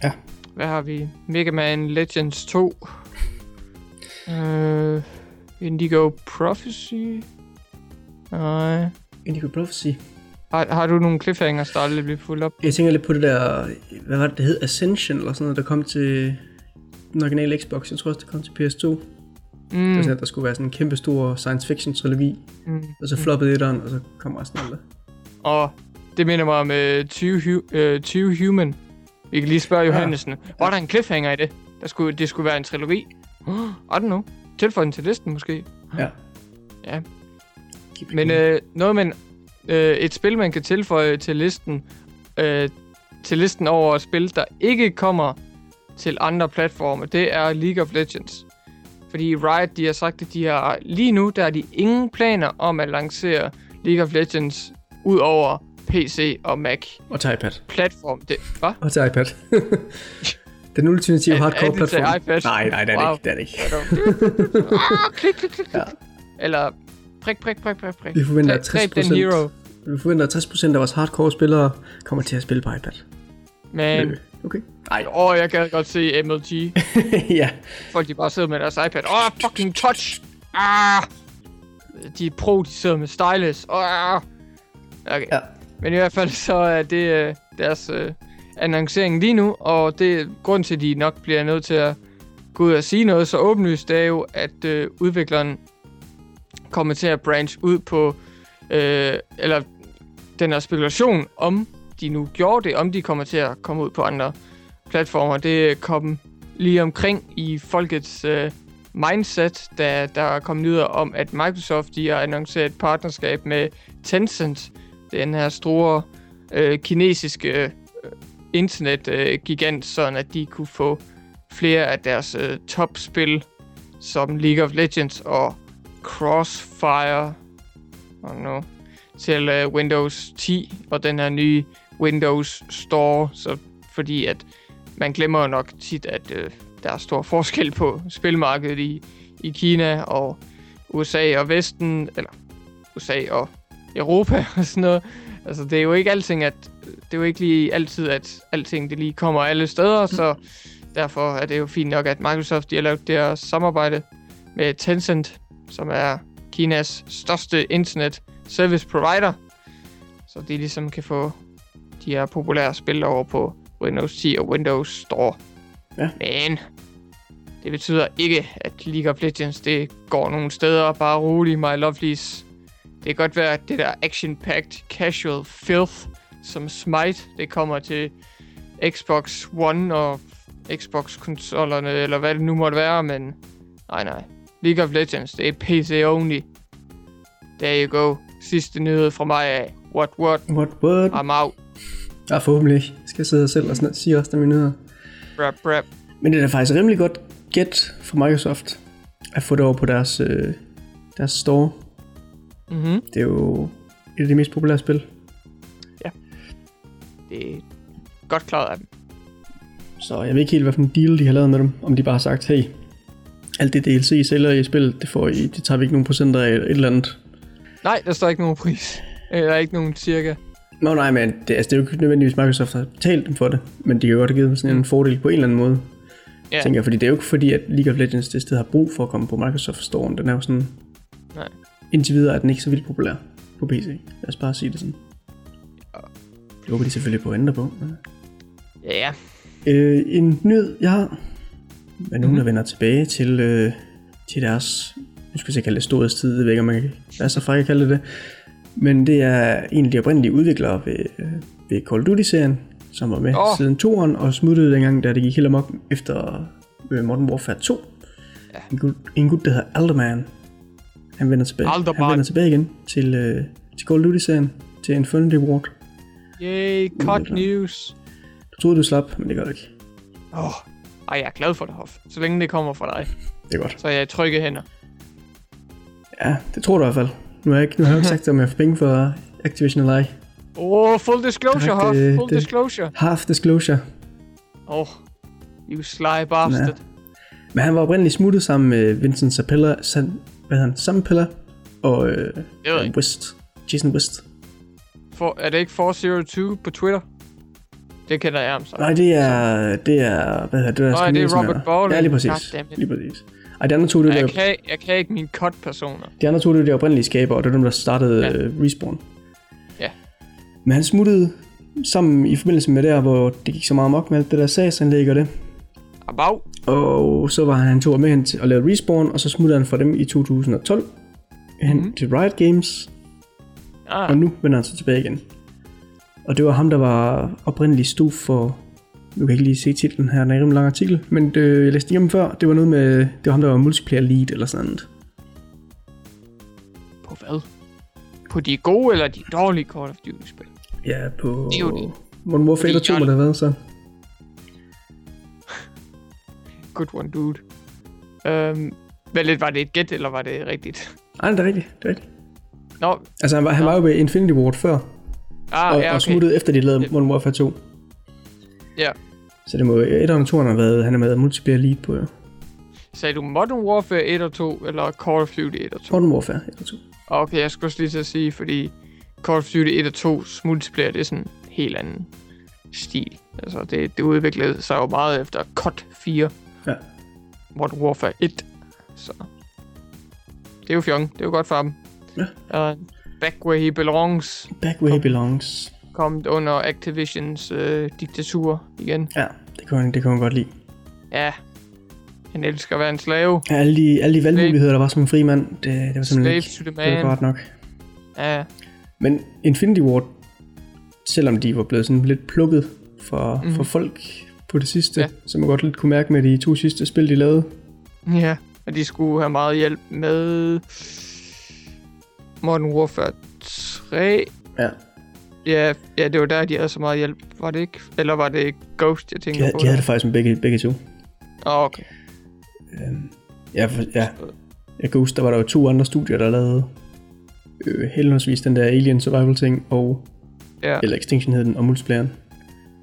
Ja. Hvad har vi? Mega Man Legends 2. Øh, Indigo Prophecy. Nej. Indigo Prophecy. Har, har du nogle cliffhangers, der aldrig bliver fuldt op? Jeg tænker lidt på det der, hvad var det, det hed? Ascension eller sådan noget, der kom til den originale Xbox. Jeg tror også, det kom til PS2. Mm. Det Mm, var sådan, at der skulle være sådan en kæmpe stor science fiction trilogi, mm. og så floppede etteren, og så kom resten af det. Og det minder mig om uh, 20, hu- uh, 20 Human. Vi kan lige spørge Johannesen. Var der en cliffhanger i det? Der skulle, det skulle være en trilogi. Oh, I don't know. Tilføj den til listen måske. Ja. Ja. Keep Men øh, noget man, øh, et spil, man kan tilføje til listen, øh, til listen over spil, der ikke kommer til andre platforme, det er League of Legends. Fordi Riot, de har sagt, at de har lige nu, der er de ingen planer om at lancere League of Legends ud over PC og Mac Og til iPad. platform. Det, hvad? Og til iPad. den ultimative Er- er hardcore platform. iPad? Nej, nej, det er Wow. det ikke. Det er det ikke. ah, klik, klik, klik, klik. Ja. Eller prik, prik, prik, prik, prik. Vi forventer, at Dræb den 60%, hero. vi forventer, at 60% af vores hardcore spillere kommer til at spille på iPad. Men, Øh, Okay. Nej. åh, jeg kan godt se MLG. ja. Folk de bare sidder med deres iPad. Åh, oh, fucking touch! Ah! De er pro, de sidder med stylus. Oh, okay. Ja. Men i hvert fald så er det øh, deres øh, annoncering lige nu, og det grund til, at de nok bliver nødt til at gå ud og sige noget så åbenlyst, det er jo, at øh, udvikleren kommer til at branch ud på, øh, eller den her spekulation, om de nu gjorde det, om de kommer til at komme ud på andre platformer, det kom lige omkring i folkets øh, mindset, da der kom nyheder om, at Microsoft de har annonceret et partnerskab med Tencent, den her store øh, kinesiske øh, internetgigant, øh, sådan at de kunne få flere af deres øh, topspil, som League of Legends og Crossfire. Oh no, til øh, Windows 10 og den her nye Windows Store, så fordi at man glemmer jo nok tit, at øh, der er stor forskel på spilmarkedet i, i Kina og USA og Vesten, eller USA og Europa og sådan noget. Altså, det er jo ikke alting, at det er jo ikke lige altid, at alting det lige kommer alle steder, mm. så derfor er det jo fint nok, at Microsoft de har lavet deres samarbejde med Tencent, som er Kinas største internet service provider, så de ligesom kan få de her populære spil over på Windows 10 og Windows Store. Ja. Men det betyder ikke, at League of Legends det går nogen steder. Bare rolig, my lovelies. Det kan godt være, at det der action-packed casual filth, som Smite, det kommer til Xbox One og Xbox-konsollerne, eller hvad det nu måtte være, men nej, nej. League of Legends, det er PC only. There you go. Sidste nyhed fra mig af. What, what? What, what? I'm out. Ja, forhåbentlig. Jeg skal sidde selv og sådan, sige også af mine nyheder. Rap, rap. Men det er faktisk rimelig godt gæt for Microsoft at få det over på deres, øh, deres store. Mhm. Det er jo et af de mest populære spil. Det er godt klaret af dem. Så jeg ved ikke helt, hvad for en deal de har lavet med dem. Om de bare har sagt, hey, alt det DLC I sælger i spillet, det, får I, det tager vi ikke nogen procenter af et eller andet. Nej, der står ikke nogen pris. Øh, Der er ikke nogen cirka. Nå nej, men det, altså, det er jo ikke nødvendigvis Microsoft, har betalt dem for det. Men de har jo godt givet dem sådan en fordel på en eller anden måde. Ja. Tænker jeg, fordi det er jo ikke fordi, at League of Legends det sted har brug for at komme på Microsoft Store. Den er jo sådan... Nej. Indtil videre er den ikke så vildt populær på PC. Lad os bare sige det sådan. Det håber de selvfølgelig på at ændre på. Men... Ja, ja. Øh, en nyhed, jeg har, med nogen, der vender tilbage til, øh, til deres, nu skal jeg kalde det storhedstid, jeg ved ikke, om man kan være så fræk at kalde det det, men det er en af de oprindelige udviklere ved, øh, ved Call of Duty-serien, som var med oh. siden toeren og smuttede dengang, da det gik helt amok efter øh, Modern Warfare 2. Ja. En, gut, en gut, der hedder Alderman. Han vender tilbage, han Alderman. vender tilbage igen til, øh, til Call of Duty-serien, til Infinity Ward. Yay, cut news. Du troede, du slap, men det gør du ikke. Åh, oh, ej, jeg er glad for det, Hoff. Så længe det kommer fra dig, Det er godt. så er jeg i trygge hænder. Ja, det tror du i hvert fald. Nu har jeg ikke, nu har jeg ikke sagt, om jeg får penge for Activision eller ej. Åh, oh, full disclosure, Tak, Hoff. det- Full det- disclosure. Half disclosure. Åh, oh, you sly bastard. Men han var oprindeligt smuttet sammen med Vincent Sapella, San, hvad han, Sampella og øh. West. Jason West. For, er det ikke 402 på Twitter? Det kender jeg ham så. Nej, det er, det er, hvad hedder det? Nå, det er Robert Bowling. Ja, lige præcis. Lige præcis. Ej, de andre to, det jeg, er, kan, jeg kan ikke mine cut-personer. de andre to, det er de oprindelige skaber, og det er dem, der startede Ja. uh, Respawn. Ja. Men han smuttede sammen i forbindelse med der, hvor det gik så meget amok med alt det der sagsanlæg og det. Abag. Og så var han, han tog med hen til at lave Respawn, og så smuttede han fra dem i 2012 hen Mhm. til Riot Games, Ah, og nu vender han så tilbage igen. Og det var ham, der var oprindeligt stod for, nu kan jeg ikke lige se titlen her, den er en rimelig lang artikel, men det, jeg læste igennem før, det var noget med, det var ham, der var multiplayer lead eller sådan noget. på hvad? På de gode eller de dårlige Call of Duty-spil? Ja, på Det er jo det. Modern Warfare 1 og 2 må det have været så. Good one, dude. Øhm, hvad lidt, var det et gæt, eller var det rigtigt? Ej, det er rigtigt, det er rigtigt. Nå, Altså, han var, han var jo ved Infinity Ward før, ah, og, ja, og okay. smuttede efter, de lavede Modern Warfare 2. Ja. Så det må et og to, har været, han har været multiplayer lead på, ja. Sagde du Modern Warfare 1 og 2, eller Call of Duty 1 og 2? Modern Warfare 1 og 2. Okay, jeg skulle også lige til at sige, fordi Call of Duty 1 og 2 multiplayer, det er sådan en helt anden stil. Altså, det, det udviklede sig jo meget efter COD 4. Ja. Modern Warfare 1. Så det er jo fjong. Det er jo godt for ham. Ja. Uh, back where he belongs. Back where he belongs. Kommet under Activisions øh, diktatur igen. Ja, det kunne han, det kunne han godt lide. Ja, han elsker at være en slave. Ja, alle de, alle de valgmuligheder, der var som en fri mand, det, det var simpelthen Slave ikke, det var godt nok. Ja, Men Infinity Ward, selvom de var blevet sådan lidt plukket for, mm. for folk på det sidste, ja. som man godt lidt kunne mærke med de to sidste spil, de lavede. ja. Og de skulle have meget hjælp med Modern Warfare 3. Ja. Ja, ja, det var der, de havde så meget hjælp. Var det ikke? Eller var det Ghost, jeg De, tænker havde- på? de havde det faktisk med begge, begge to. Åh, okay. Ja, for, ja. ja, Ghost, der var der jo to andre studier, der lavede øh, henholdsvis den der Alien Survival ting, og, Ja. eller Extinction hed den, og multiplayeren.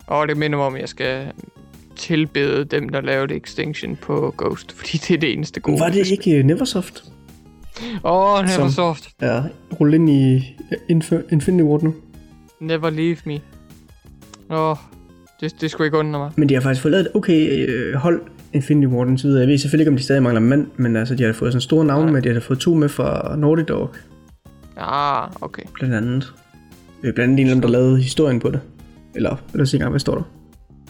Og det minder mig om, jeg skal tilbede dem, der lavede Extinction på Ghost, fordi det er det eneste gode. Var det ikke øh, Neversoft? Åh, oh, Neversoft. Ja, rulle ind i Inf- Infinity Ward nu. Never leave me. Åh, oh, det, det skulle ikke undre mig. Men de har faktisk fået lavet et okay øh, hold Infinity Ward indtil videre. Jeg ved selvfølgelig ikke, om de stadig mangler mand, men altså, de har fået sådan store navne Nej. med. De har fået to med fra Naughty Dog, Ah, okay. blandt andet. Øh, blandt andet en af dem, der lavede historien på det. Eller, os se engang, hvad står der?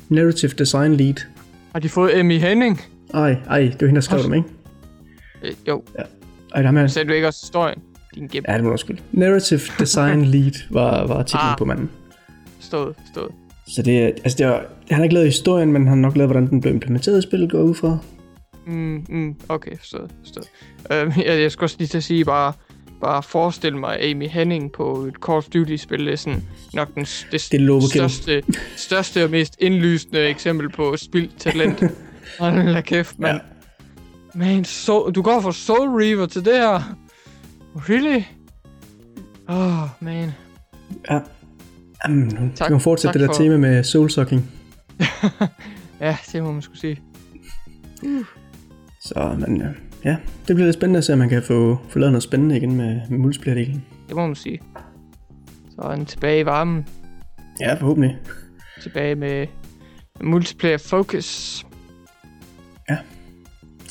Narrative Design Lead. Har de fået Emmy Henning? Ej, ej, det var hende, der skrev dem, ikke? Øh, jo, Ej, der er med. sagde du ikke også historien? Din gem. Ja, det må du skyld. Narrative Design Lead var, var titlen Ah. på manden. Stået, stået. Så det er, altså det var, han har ikke lavet historien, men han har nok lavet, hvordan den blev implementeret i spillet, går ud fra. Mm, mm, okay, forstået, forstået. Uh, jeg, jeg skulle også lige til at sige, bare, bare forestil mig Amy Henning på et Call of Duty-spil. Det er sådan nok den, det, Det største, største og mest indlysende eksempel på spildt talent. Hold da kæft, mand. Ja. Man, so, du går fra Soul Reaver til det her. Really? Åh, oh, man. Ja. Jamen, nu Tak- kan fortsætte det der for- tema med soulsucking. Ja, det må man skulle sige. Så, men ja. det bliver lidt spændende at se, om man kan få, få lavet noget spændende igen med, med multiplayer-delen. Det må man sige. Så den tilbage i varmen. Ja, forhåbentlig. Tilbage med multiplayer focus.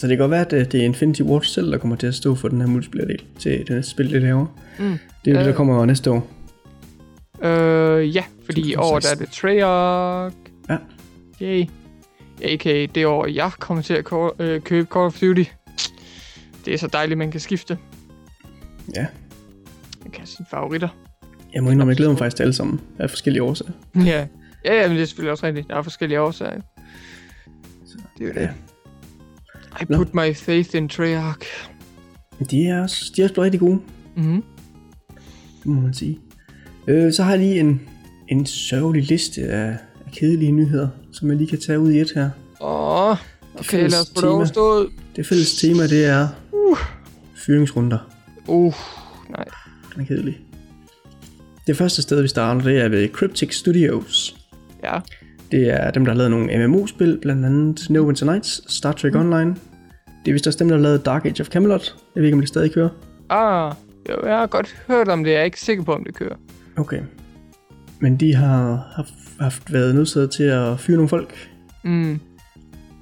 Så det kan godt være, at øh, det er Infinity Ward selv, der kommer til at stå for den her multiplayer-del til det næste spil, det laver. Mm. Det er jo det, der Øh. kommer næste år. Øh, ja, fordi i år der er 2016. det Treyarch. Ja. Yay. A.k.a. det år, jeg kommer til at øh, købe Call of Duty. Det er så dejligt, man kan skifte. Ja. Man kan have sine favoritter. Jeg må indrømme, jeg glæder mig faktisk til alle sammen af forskellige årsager. ja. Ja, ja, men det er selvfølgelig også rigtigt. Der er forskellige årsager. Det er jo det. Ja. I Nå. put my faith in Treyarch. De er også, de er også blevet rigtig gode, Mhm. må man sige. Øh, så har jeg lige en, en sørgelig liste af, af kedelige nyheder, som jeg lige kan tage ud i et her. Åh, okay, fælles lad os få det overstået. Det fælles tema, det er fyringsrunder. Uh, nej. Den er kedelig. Det første sted, vi starter, det er ved Cryptic Studios. Ja. Det er dem, der har lavet nogle MMO-spil, blandt andet Neverwinter Nights, Star Trek mm. Online. Det er vist også dem, der har lavet Dark Age of Camelot. Jeg ved ikke, om det stadig kører. Ah, jo, jeg har godt hørt om det. Jeg er ikke sikker på, om det kører. Okay. Men de har haft, haft været nødsaget til at fyre nogle folk. Mm.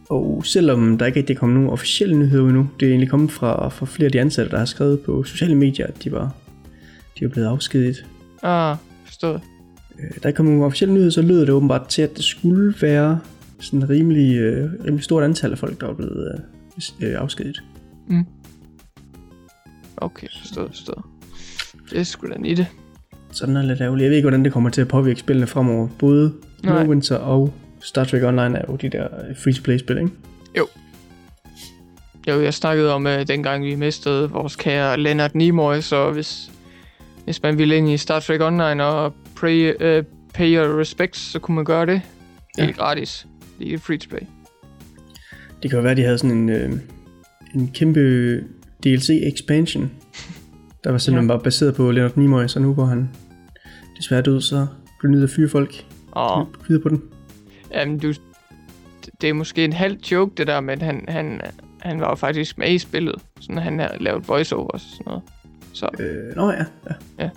Og selvom der ikke rigtig er kommet nogen officielle nyheder endnu, det er egentlig kommet fra, fra flere af de ansatte, der har skrevet på sociale medier, at de var, de var blevet afskediget. Ah, forstået. Øh, Der er ikke kommet nogen officielle nyheder, så lyder det åbenbart til, at det skulle være sådan en rimelig, øh, rimelig stort antal af folk, der er blevet øh, øh, afskediget. Okay, forstået, forstået. Det er sgu da i det. Så den er lidt ærgerlig. Jeg ved ikke, hvordan det kommer til at påvirke spillene fremover. Både Nej. Neverwinter og Star Trek Online er jo de der øh, free-to-play-spil, ikke? Jo, jeg snakkede om, uh, dengang vi mistede vores kære Leonard Nimoy, så hvis, hvis man ville ind i Star Trek Online og pray, uh, pay your respects, så kunne man gøre det. Ja. Helt gratis. Det er free to play. Det kan jo være, at de havde sådan en, øh, en kæmpe DLC-expansion, der var simpelthen Ja. ja. bare baseret på Leonard Nimoy, så nu hvor han desværre død, så blev det nødt til at fyre folk Og videre på den. jamen, du, det er måske en halv joke, det der, men han, han, han var jo faktisk med i spillet. Sådan, han har lavet voiceovers og sådan noget. Så, Øh, nå ja, ja.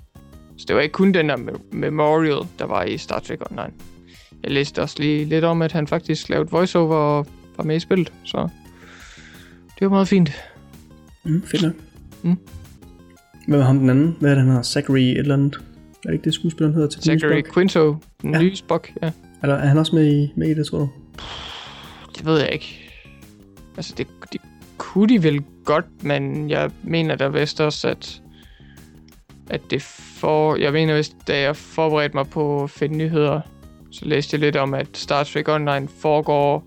Så det var ikke kun den der me- Memorial, der var i Star Trek Online. Jeg læste også lige lidt om, at han faktisk lavede voiceover og var med i spillet, så det var meget fint. Mm, fedt nok. Mm. Hvad var ham den anden? Hvad er det, han hedder? Zachary et eller andet? Er det ikke det, skuespilleren hedder til Zachary? Quinto, den Ja. nye Spock, ja. Eller er han også med i, med i det, tror du? Det ved jeg ikke. Altså, det, det kunne de vel godt, men jeg mener da vist også, at, at det for... Jeg mener vist, da jeg forberedte mig på finde nyheder, så læste jeg lidt om, at Star Trek Online foregår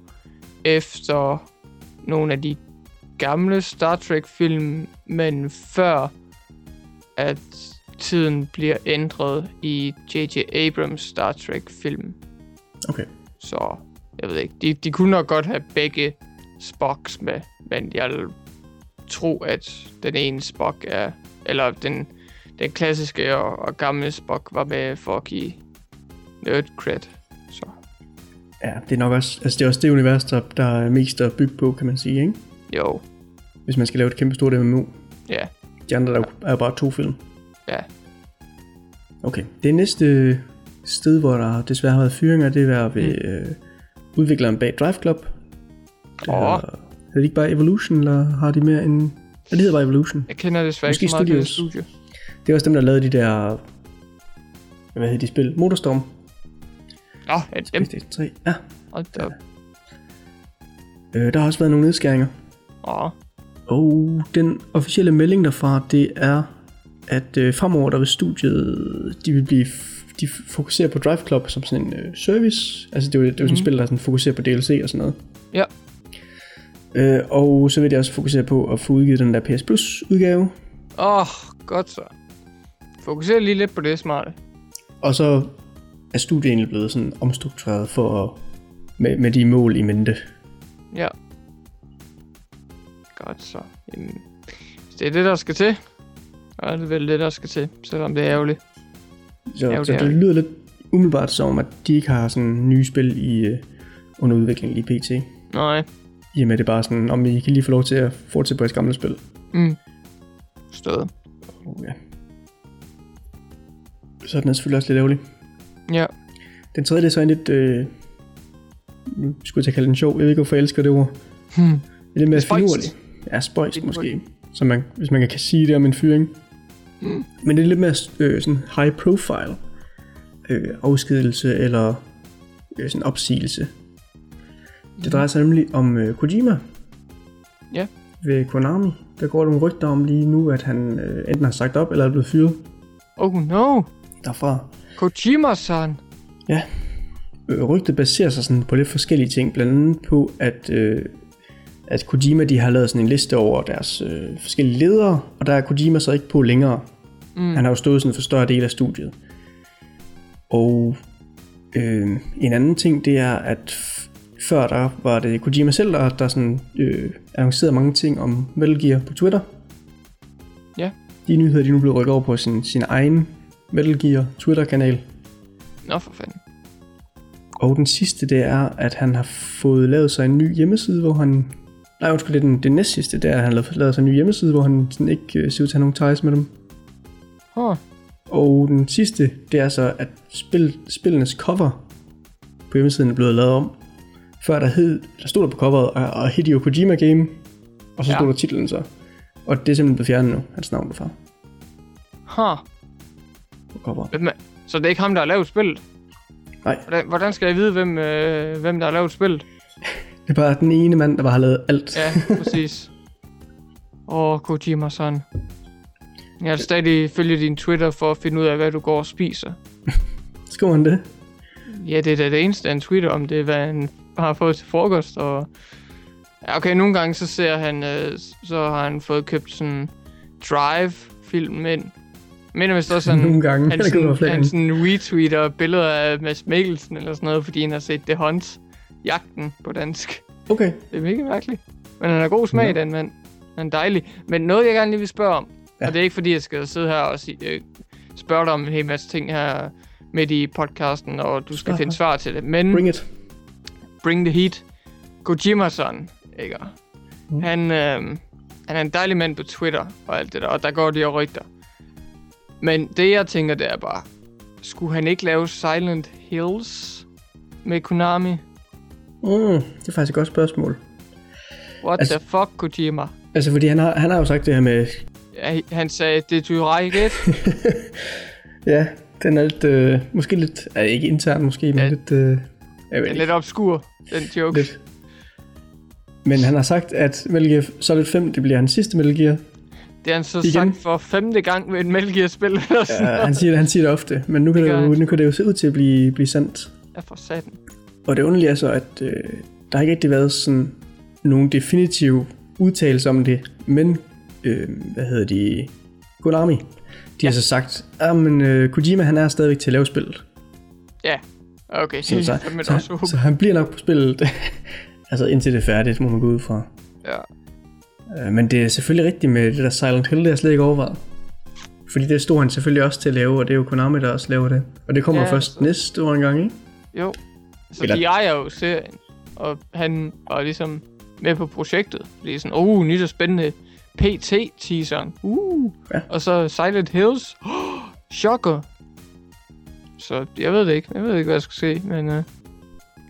efter nogle af de gamle Star Trek-film, men før at tiden bliver ændret i J.J. Abrams Star Trek-film. Okay. Så jeg ved ikke, de, de kunne nok godt have begge Spocks med, men jeg vil tro, at den ene Spock er, eller den, den klassiske og, og gamle Spock var med for at give nerd cred. Så Ja, det er nok også, altså det er også det univers, der, der er mest at bygge på, kan man sige, ikke? Jo, Hvis man skal lave et kæmpe stort MMO. ja, De andre der er jo bare to film. ja. Okay, det næste sted, hvor der desværre har været fyringer, det er ved mm. øh, udvikleren bag Drive Club. Åh. hedder, hedder de ikke bare Evolution, eller har de mere en... Ja, det hedder bare Evolution. Jeg kender desværre Måske ikke så meget til det Studios. studie. Det er også dem, der lavede de der... Hvad hedder de spil? Motorstorm. Nå, ja, dem. PlayStation 3. Ja. Hold da op. Øh, der har også været nogle nedskæringer. Åh, Og den officielle melding derfra, det er, at øh, fremover der vil studiet, de vil blive, de fokuserer på Drive Club som sådan en øh, service. Altså det er jo, det er jo sådan et spil, der sådan fokuserer på DLC og sådan noget. Ja. Øh, og så vil de også fokusere på at få udgivet den der PS Plus udgave. Åh, godt så. Fokuser lige lidt på det smarte. Og så er studiet egentlig blevet sådan omstruktureret for at, med, med de mål i mente. Ja. Godt så. Jamen, hvis det er det, der skal til, er det vel det, der skal til, selvom det er ærgerligt. Så, Ja, så det lyder lidt umiddelbart som, at de ikke har sådan nye spil i, øh, under udvikling i PT. Nej. I og med det er bare sådan, om I kan lige få lov til at fortsætte på et gamle spil. Mm. Stået. Oh, ja. Så er den er selvfølgelig også lidt ærgerlig. Ja. Den tredje, det er så en lidt... Øh, nu skulle jeg til at kalde den sjov. Jeg ved ikke, hvorfor jeg elsker det ord. Hmm. Det er lidt mere finurligt. Ja, spøjst måske. Så man, hvis man kan sige det om en fyring. Mm. Men det er lidt mere øh, sådan high profile øh, afskedelse eller øh, sådan opsigelse. Det drejer sig nemlig om øh, Kojima. Ja. Ved Konami. Der går nogle rygter om lige nu, at han øh, enten har sagt op, eller er blevet fyret Oh no. Derfra. Kojima-san. Øh, rygtet baserer sig sådan på lidt forskellige ting, blandt andet på, at, øh, at Kojima de har lavet sådan en liste over deres øh, forskellige ledere, og der er Kojima så ikke på længere. Mm. Han har jo stået sådan for større del af studiet. Og øh, en anden ting, det er, at før der var det Kojima selv, der, der sådan, øh, annoncerede mange ting om Metal Gear på Twitter. Ja. De nyheder, de nu blevet rykket over på sin, sin egen Metal Gear Twitter-kanal. Nå for fanden. Og den sidste, det er, at han har fået lavet sig en ny hjemmeside, hvor han... Nej, undskyld, det er den, det næst sidste, det er, at han har lavet- sig en ny hjemmeside, hvor han sådan ikke øh, ser ud til at have nogen ties med dem. Huh. Og den sidste, det er så, at spil, spillenes cover på hjemmesiden er blevet lavet om. Før der, hed, der stod der på coveret, og, og Hideo Kojima Game, og så Ja. stod der titlen så. Og det er simpelthen blevet fjernet nu, hans navn derfra Huh. Men, så det er ikke ham, der har lavet spillet? Nej. Hvordan, hvordan skal jeg vide, hvem, øh, hvem der har lavet spillet? Det er bare den ene mand, der bare har lavet alt. Ja, præcis. Åh, oh, Kojima-san. Jeg vil stadig følge din Twitter for at finde ud af, hvad du går og spiser. Skriver han det? Ja, det er da det eneste, han tweeter om, det er, hvad han har fået til frokost. Og... Ja, okay, nogle gange så ser han, øh, så har han fået købt sådan Drive-film ind. Men hvis også sådan, Nogle gange. han, sådan, han sådan retweeter billeder af Mads Mikkelsen eller sådan noget, fordi han har set The Hunt. Jagten på dansk. Okay. Det er mega mærkeligt. Men han har god smag, Nå. den mand. Han er dejlig. Men noget, jeg gerne lige vil spørge om, Ja. ja. og det er ikke fordi, jeg skal sidde her og sige, øh, spørge dig om en hel masse ting her midt i podcasten, og du skal Spørg finde svar til det. Men Bring it. bring the heat. Kojima-san, ikke? Mm. Han, øh, han er en dejlig mand på Twitter og alt det der, og der går de og rygter. Men det, jeg tænker, det er bare, skulle han ikke lave Silent Hills med Konami? Mm, det er faktisk et godt spørgsmål. What Altså- the fuck, Kojima? Altså, fordi han har, han har jo sagt det her med, Ja, Han sagde, det du ikke ja, den er lidt, øh, måske lidt, ja, ikke intern måske, men Ja. lidt, øh, jeg ved lidt obskur, den joke. lidt. Men han har sagt, at Metal Gear Solid 5, det bliver hans sidste Metal Gear. Det har han så Igen. sagt for femte gang Gear-spil. eller sådan Ja, han, siger det, han siger det ofte, men nu kan, Det det, jo, han. nu kan det jo se ud til at blive, blive sandt. Ja, for satan. Og det underlige er så, at øh, der har ikke rigtig været sådan nogen definitive udtalelser om det, men, øh, hvad hedder de, Konami, de ja. har så sagt, at men, øh, Kojima han er stadigvæk til at lave spillet. Ja, okay. Så, det så, er så, håb. så han bliver nok på spillet, altså indtil det er færdigt, må man gå ud fra. Ja. Øh, Men det er selvfølgelig rigtigt med det der Silent Hill, det har jeg slet ikke overvejet. Fordi det stod han selvfølgelig også til at lave, og det er jo Konami, der også laver det. Og det kommer Ja, først så- næste år engang, ikke? Jo. Så Eller- de ejer jo serien, og han var ligesom med på projektet. Fordi sådan, uh, nyt og spændende PT-teaseren. Uh. Ja. Og så Silent Hills. Oh, chokker. Så jeg ved det ikke. Jeg ved ikke, hvad jeg skal se, men uh,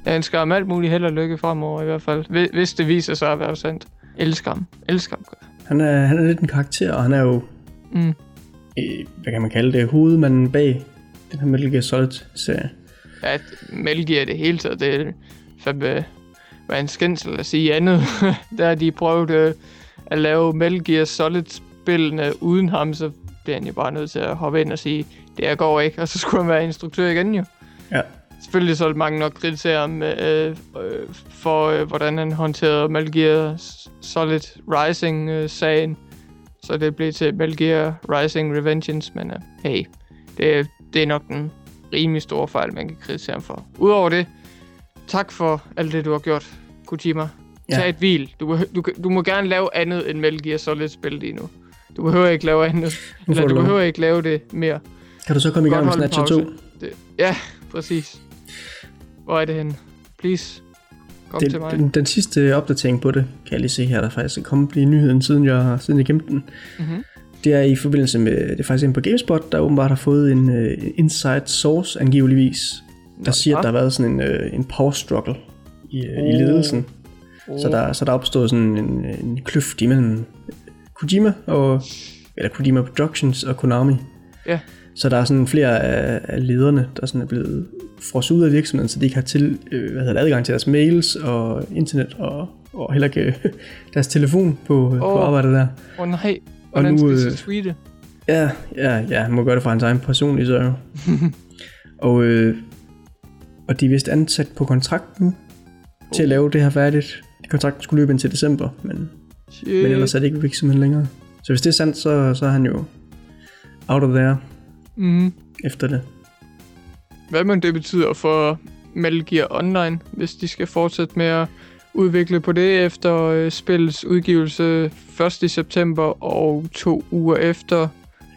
jeg ønsker ham alt muligt held og lykke fremover i hvert fald. Hvis, hvis det viser sig at være sandt. Elsker ham. Elsker ham. Han er, han er lidt en karakter, og han er jo, Mm. øh, hvad kan man kalde det, hovedmanden bag den her Metal Gear Solid-serie. Ja, Metal Gear det hele taget, det er fandme hvad en skændsel at sige andet. Der har de prøvet øh, at lave Metal Gear Solid-spillene uden ham, så bliver han jo bare nødt til at hoppe ind og sige, det her går ikke, og så skulle han være instruktør igen jo. Ja. Selvfølgelig så er mange nok kritisere ham øh, øh, for, øh, hvordan han håndterede Metal Gear Solid Rising-sagen. så det blev til Metal Gear Rising Revengeance, men øh, hey, det, det er nok den rimelig store fejl, man kan kritisere ham for. Udover det, tak for alt det, du har gjort, Kojima. Ja. Tag et hvil. Du, du, du må gerne lave andet end Metal Gear Solid-spil lige nu. Du behøver ikke lave andet. Eller du behøver ikke lave det mere. Kan du så komme i gang med Snatcher 2? pause. Det, ja, præcis. Hvor er det henne? Please, kom til mig. Den, den, den sidste opdatering på det, kan jeg lige se her, der faktisk er kommet i nyheden, siden jeg, siden jeg gemte den. Mhm. Det er i forbindelse med, det er faktisk en på GameSpot, der åbenbart har fået en uh, inside source angiveligvis, der Nå, siger, at der har været sådan en, uh, en power struggle i, uh, i Oh. ledelsen. Oh. Så der, så der er opstået sådan en, en kløft imellem Kojima og eller Kojima Productions og Konami. Ja. Så der er sådan flere af, af lederne, der sådan er blevet frosset ud af virksomheden, så de ikke har til, øh, hvad hedder det, adgang til deres mails og internet og, og heller ikke deres telefon på, oh. på arbejdet der. Åh oh, nej, hvordan nu, skal øh, jeg så tweete? Ja, ja, ja, må gøre det for hans egen personlige så jo. og, øh, og de er vist ansat på kontrakt nu til at lave det her færdigt. Kontrakten skulle løbe indtil december, men Shit. men ellers er det ikke virksomheden længere. Så hvis det er sandt, så, så er han jo out of there Mm. efter det. Hvad man det betyder for Metal Gear Online, hvis de skal fortsætte med at udvikle på det efter øh, spillets udgivelse 1. i september og to uger efter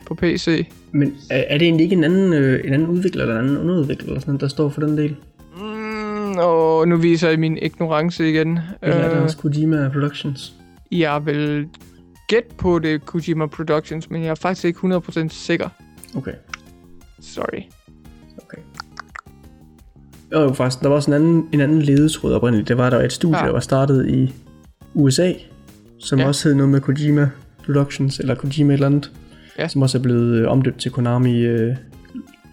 på PC. Men er, er det egentlig ikke en anden, øh, en anden udvikler eller en anden underudvikler, eller sådan, der står for den del? Mm, og nu viser jeg min ignorance igen. Eller er det Øh, også Kojima Productions? jeg vil gætte på det Kojima Productions, men jeg er faktisk ikke 100% sikker. Okay. Sorry. okay. Og faktisk, der var også en anden, en anden ledetråd oprindeligt. Det var, der var et studie, Ja. der var startet i USA, som Ja. også hed noget med Kojima Productions, eller Kojima et eller andet, Ja. som også er blevet øh, omdøbt til Konami øh,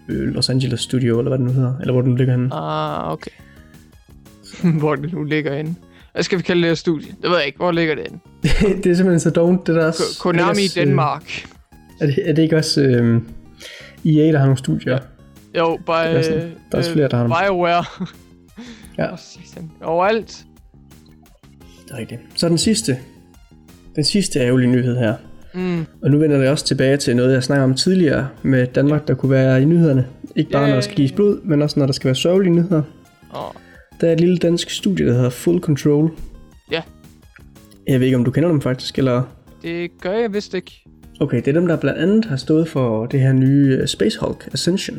øh, Los Angeles Studio, eller hvad det nu hedder, eller hvor den ligger henne. Ah, okay. hvor det nu ligger inde. Hvad skal vi kalde det her studie? Det ved jeg ikke. Hvor ligger det inde? det er simpelthen så dovent, det der. Ko- Konami ellers, øh, Danmark. Er det, er det ikke også øh, EA, der har nogle studier? Jo, by, er sådan- der er også flere, der har dem. BioWare. Ja. Overalt. Det er rigtigt. Så den sidste. Den sidste ærgerlige nyhed her. Mm. Og nu vender det også tilbage til noget, jeg snakkede om tidligere med Danmark, der kunne være i nyhederne. Ikke bare, når der skal gives blod, men også når der skal være sørgelige nyheder. Oh. Der er et lille dansk studie, der hedder Full Control. Ja. Jeg ved ikke, om du kender dem faktisk, eller... Det gør jeg vist ikke. Okay, det er dem, der blandt andet har stået for det her nye øh, Space Hulk Ascension.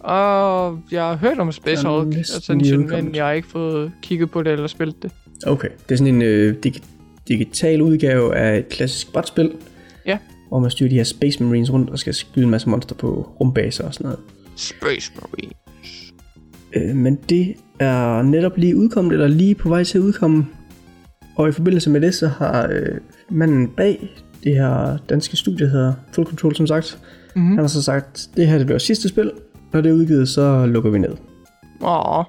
Og jeg har hørt om Space Hulk Ascension, men jeg har ikke fået kigget på det eller spillet det. Okay, det er sådan en øh, dig- digital udgave af et klassisk brætspil. Ja. Hvor man styrer de her Space Marines rundt og skal skyde en masse monster på rumbaser og sådan noget. Space Marine. Øh, men det er netop lige udkommet, eller lige på vej til at udkomme. Og i forbindelse med det, så har øh, manden bag det her danske studie, der hedder Full Control, som sagt, Mhm. han har så sagt, det her det bliver sidste spil. Når det er udgivet, så lukker vi ned. Åh,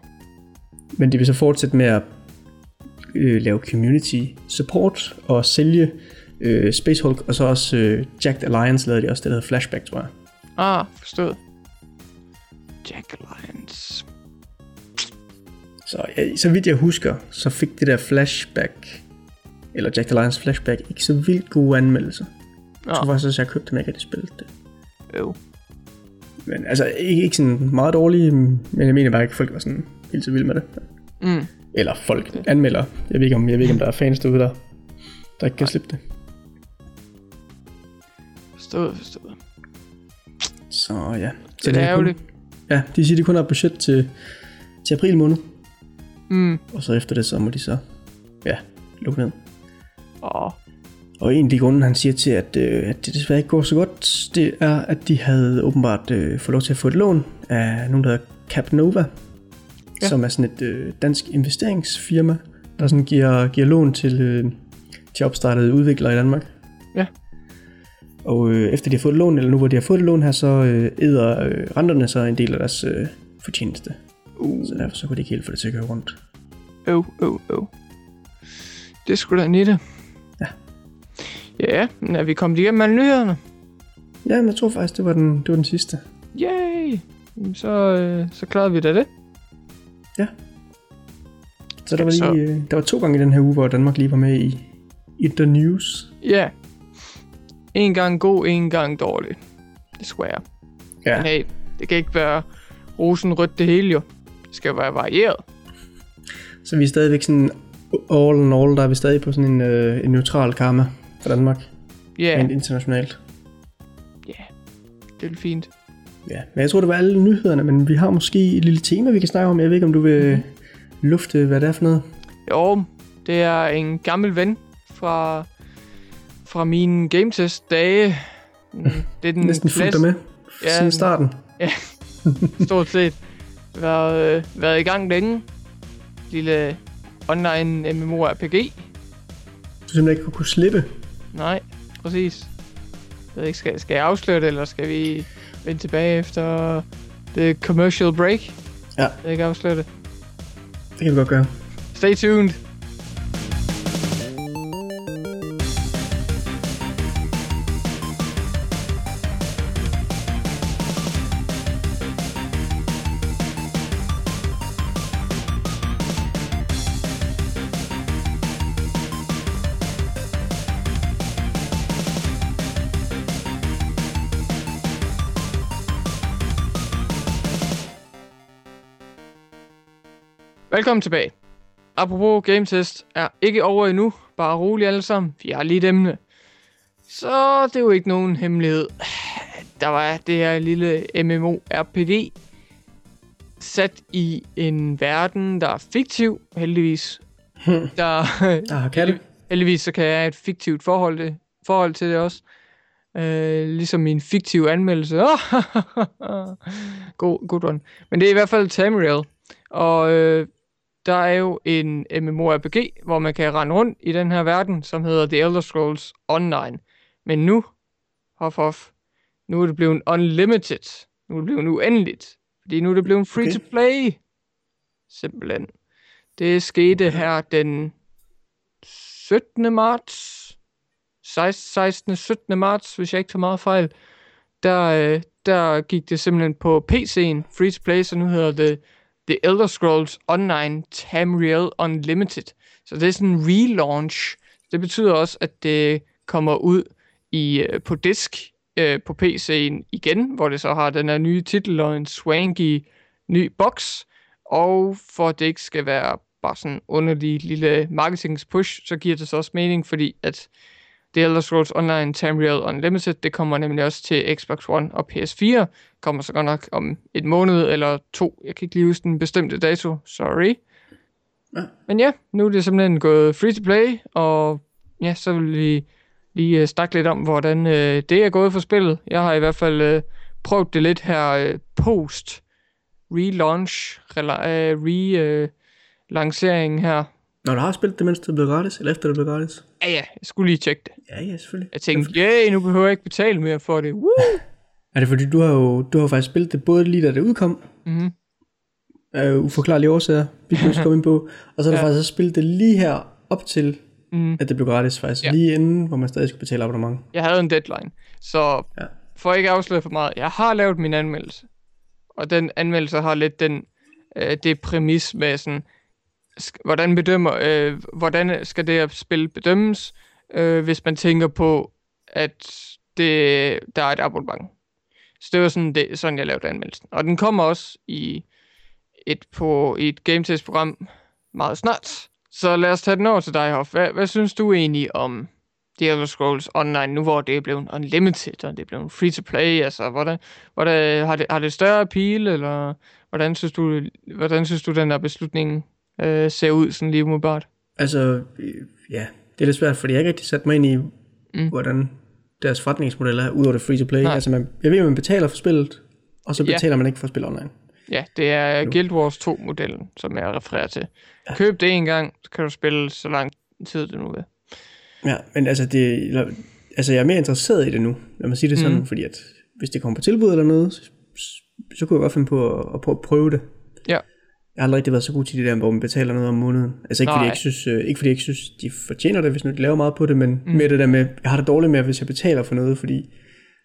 Men de vil så fortsætte med at øh, lave community support og sælge øh, Space Hulk, og så også øh, Jacked Alliance lavede de også, det der hedder Flashback, tror jeg. ah, forstået. Jack Alliance. Så, ja, så vidt jeg husker, så fik det der Flashback, eller Jacked Alliance Flashback, ikke så vildt gode anmeldelser. Jeg tror faktisk også, jeg købte det, men jeg ikke spillet det. øv. Men altså, ikke, ikke sådan meget dårlige, men jeg mener bare ikke, at folk var sådan helt så vilde med det. Mm. Eller folk anmelder. Jeg ved ikke, om, jeg ved ikke, om der er fans derude, der, der ikke kan slippe det. Forstået, forstået. Så ja. Så Det er kun- ærgerligt. Ja, de siger, de kun har budget til, til april måned. Mm. Og så efter det, så må de så, ja, lukke ned. Åh, Og en af de grunde, han siger til, at, øh, at det desværre ikke går så godt, det er, at de havde åbenbart øh, fået lov til at få et lån af nogen, der hedder Capnova, ja. som er sådan et øh, dansk investeringsfirma, der sådan giver, giver lån til, øh, til opstartede udviklere i Danmark. Ja. Og øh, efter de har fået et lån, eller nu hvor de har fået et lån her, så øh, æder øh, renterne så en del af deres øh, fortjeneste. uh, Så derfor så kunne de ikke helt få det til at køre rundt. øv, øv, øv. Det skulle da nitte. Ja. Ja, men er vi kommet igennem alle nyhederne? Ja, men jeg tror faktisk, det var den, det var den sidste. Yay! Så, øh, så klarede vi da det. Så der var, Så- lige, øh, der var to gange i den her uge, hvor Danmark lige var med i, i The News. Ja. En gang god, en gang dårlig. Desværre. Ja. Men hey, det kan ikke være rosenrødt det hele jo. Det skal være varieret. Så vi er stadigvæk sådan, all in all, der er vi stadig på sådan en, øh, en neutral karma for Danmark, Ja, yeah. yeah. rent internationalt. det er fint. Ja, men jeg tror, det var alle nyhederne, men vi har måske et lille tema, vi kan snakke om. Jeg ved ikke, om du vil Mhm. lufte, hvad det er for noget. Jo, det er en gammel ven fra, fra mine gametest dage. Mm, Det er den Næsten fuldt dig med Ja, siden starten. stort set været, øh, været i gang længe. Lille online MMORPG. Du simpelthen ikke kunne slippe. Nej, præcis. Jeg ved ikke, skal, skal jeg afsløre det, eller skal vi vende tilbage efter the commercial break? Ja. Jeg vil ikke afsløre det. Det kan vi godt gøre. Stay tuned. Velkommen tilbage. Apropos game test er ikke over endnu. Bare rolig alle sammen. Vi har lige et emne. Så det er jo ikke nogen hemmelighed. Der var det her lille MMORPG sat i en verden, der er fiktiv, heldigvis. Der, Ah, kan det? heldigvis så kan jeg have et fiktivt forhold, det, forhold til det også. Øh, ligesom min fiktive anmeldelse. god, good one. Men det er i hvert fald Tamriel. Og øh, der er jo en MMORPG, hvor man kan rende rundt i den her verden, som hedder The Elder Scrolls Online. Men nu, hof, hof, nu er det blevet unlimited. Nu er det blevet uendeligt. Fordi nu er det blevet free Okay. to play. Simpelthen. Det skete her den 17. marts. 16. 17. marts, hvis jeg ikke tager meget fejl. Der, øh, der gik det simpelthen på PC'en, free to play, så nu hedder det The Elder Scrolls Online Tamriel Unlimited. Så det er sådan en relaunch. Det betyder også, at det kommer ud i øh, på disk øh, på PC'en igen, hvor det så har den her nye titel og en swanky ny boks. Og for at det ikke skal være bare sådan en underlig lille marketingspush, så giver det så også mening, fordi at The Elder Scrolls Online Tamriel Unlimited, det kommer nemlig også til Xbox One og PS4. Kommer så godt nok om et måned eller to. Jeg kan ikke lige huske den bestemte dato. Sorry. Ja. Men ja, nu er det simpelthen gået free to play, og ja, så vil vi lige uh, snakke lidt om, hvordan uh, det er gået for spillet. Jeg har i hvert fald uh, prøvet det lidt her uh, post relaunch, rela- uh, re, uh, lanceringen her. Når du har spillet det, mens det blev gratis, eller efter det blev gratis? Ja, ja, jeg skulle lige tjekke det. Ja, ja, selvfølgelig. Jeg tænkte, yeah, nu behøver jeg ikke betale mere for det. Woo! Er det fordi, du har jo du har faktisk spillet det både lige da det udkom, Mhm. af uforklarlige årsager, vi også komme ind på, og så har du Ja. faktisk også spillet det lige her op til, Mhm. at det blev gratis faktisk, Ja. lige inden, hvor man stadig skulle betale abonnement. Jeg havde en deadline, så Ja. for ikke at afsløre for meget, jeg har lavet min anmeldelse. Og den anmeldelse har lidt den, øh, det præmis med sådan, hvordan bedømmer, øh, hvordan skal det her spil bedømmes, øh, hvis man tænker på, at det, der er et abonnement. Så det var sådan, det, sådan jeg lavede anmeldelsen. Og den kommer også i et, på, i et game test program meget snart. Så lad os tage den over til dig, Hoff. Hvad, hvad synes du egentlig om The Elder Scrolls Online, nu hvor det er blevet unlimited, og det er blevet free to play, altså, hvordan, hvordan, har, det, har det større appeal, eller hvordan synes du, hvordan synes du den der beslutning øh, ser ud, sådan lige umiddelbart? Altså, øh, ja, det er lidt svært, fordi jeg ikke rigtig sat mig ind i, mm. hvordan deres forretningsmodel er, udover det free to play. Nej. Altså, man, jeg ved, at man betaler for spillet, og så betaler ja. man ikke for at spille online. Ja, det er nu. Guild Wars 2-modellen, som jeg refererer til. Ja. Køb det en gang, så kan du spille så lang tid det nu vil. Ja, men altså, det, altså jeg er mere interesseret i det nu, lad mig sige det sådan, mm. fordi at hvis det kommer på tilbud eller noget, så, så kunne jeg godt finde på at, at prøve, at prøve det. Ja. Jeg har aldrig rigtig været så god til det der, hvor man betaler noget om måneden. Altså ikke fordi, jeg ikke synes, øh, ikke fordi jeg ikke synes, de fortjener det, hvis nu de laver meget på det, men mm. med det der med, jeg har det dårligt med, hvis jeg betaler for noget, fordi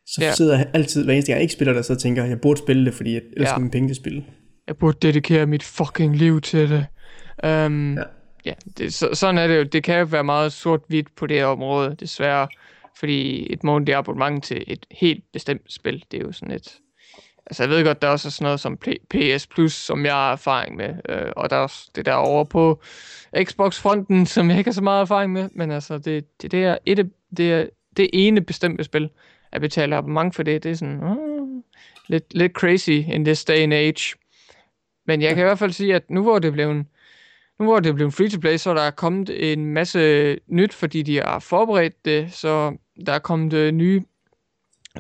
så ja. sidder jeg altid, hver eneste gang jeg ikke spiller det, så tænker jeg, jeg burde spille det, fordi jeg ellers ja. mine penge til spil. Jeg burde dedikere mit fucking liv til det. Um, ja ja, det, så, sådan er det jo. Det kan jo være meget sort-hvidt på det her område, desværre. Fordi et månedligt abonnement til et helt bestemt spil, det er jo sådan et... Altså, jeg ved godt, der er også sådan noget som PS Plus, som jeg har erfaring med. Øh, og der er også det der over på Xbox-fronten, som jeg ikke har så meget erfaring med. Men altså, det, det, det, er, et, det er det ene bestemte spil, at betale abonnement for det. Det er sådan... Uh, lidt, lidt crazy in this day and age. Men jeg kan i hvert fald sige, at nu hvor det blev en nu hvor det er blevet free to play, så er der kommet en masse nyt, fordi de har forberedt det, så der er kommet øh, nye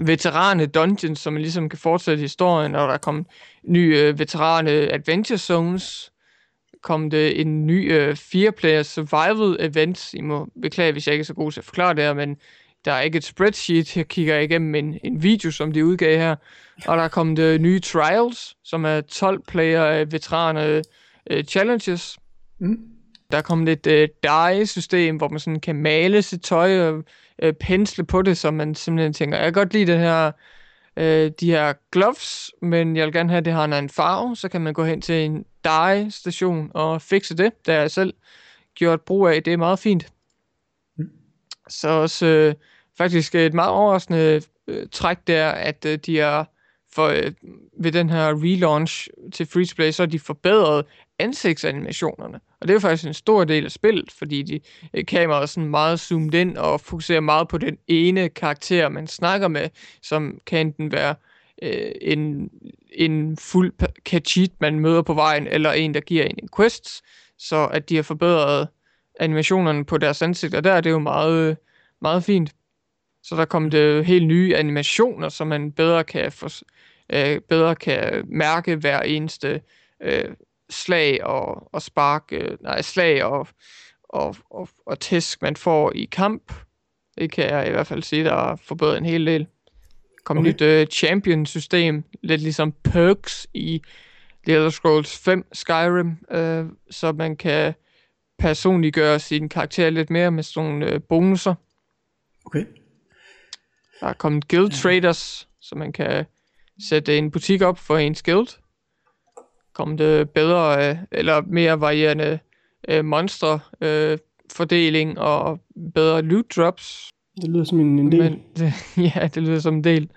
veterane dungeons, som man ligesom kan fortsætte historien, og der er kommet nye øh, veterane adventure zones, kommet øh, en ny øh, fire-player survival event. I må beklage, hvis jeg ikke er så god til at forklare det her, men der er ikke et spreadsheet. Jeg kigger igennem en, en video, som de udgav her. Og der er kommet øh, nye trials, som er 12-player øh, veterane øh, challenges. Mm. Der er kommet et øh, dye-system, hvor man sådan kan male sit tøj og øh, pensle på det, så man simpelthen tænker, jeg kan godt lide det her, øh, de her gloves, men jeg vil gerne have, at det har en farve, så kan man gå hen til en dye-station og fikse det. Har jeg selv gjort brug af, det er meget fint. Mm. Så også øh, faktisk et meget overraskende øh, træk der, at øh, de er for øh, ved den her relaunch til Free Play, så har de forbedret ansigtsanimationerne. Og det er jo faktisk en stor del af spillet, fordi de øh, kameraet er sådan meget zoomet ind og fokuserer meget på den ene karakter, man snakker med, som kan enten være øh, en, en fuld kachit, man møder på vejen, eller en, der giver en en quest, så at de har forbedret animationerne på deres ansigter, der er det jo meget, meget fint. Så der kommer det helt nye animationer, så man bedre kan, få, øh, bedre kan mærke hver eneste øh, slag og, og spark, øh, nej, slag og, og, og, og tæsk, man får i kamp. Det kan jeg i hvert fald sige, der har forbedret en hel del. Kom okay. nyt uh, champion-system, lidt ligesom perks i The Elder Scrolls 5 Skyrim, uh, så man kan personliggøre sin karakter lidt mere med sådan nogle uh, bonusser. Okay. Der er kommet guild traders, så man kan sætte en butik op for ens guild kommet bedre øh, eller mere varierende øh, monster øh, fordeling og bedre loot drops. Det lyder som en, en del. Men, det, ja, det lyder som en del.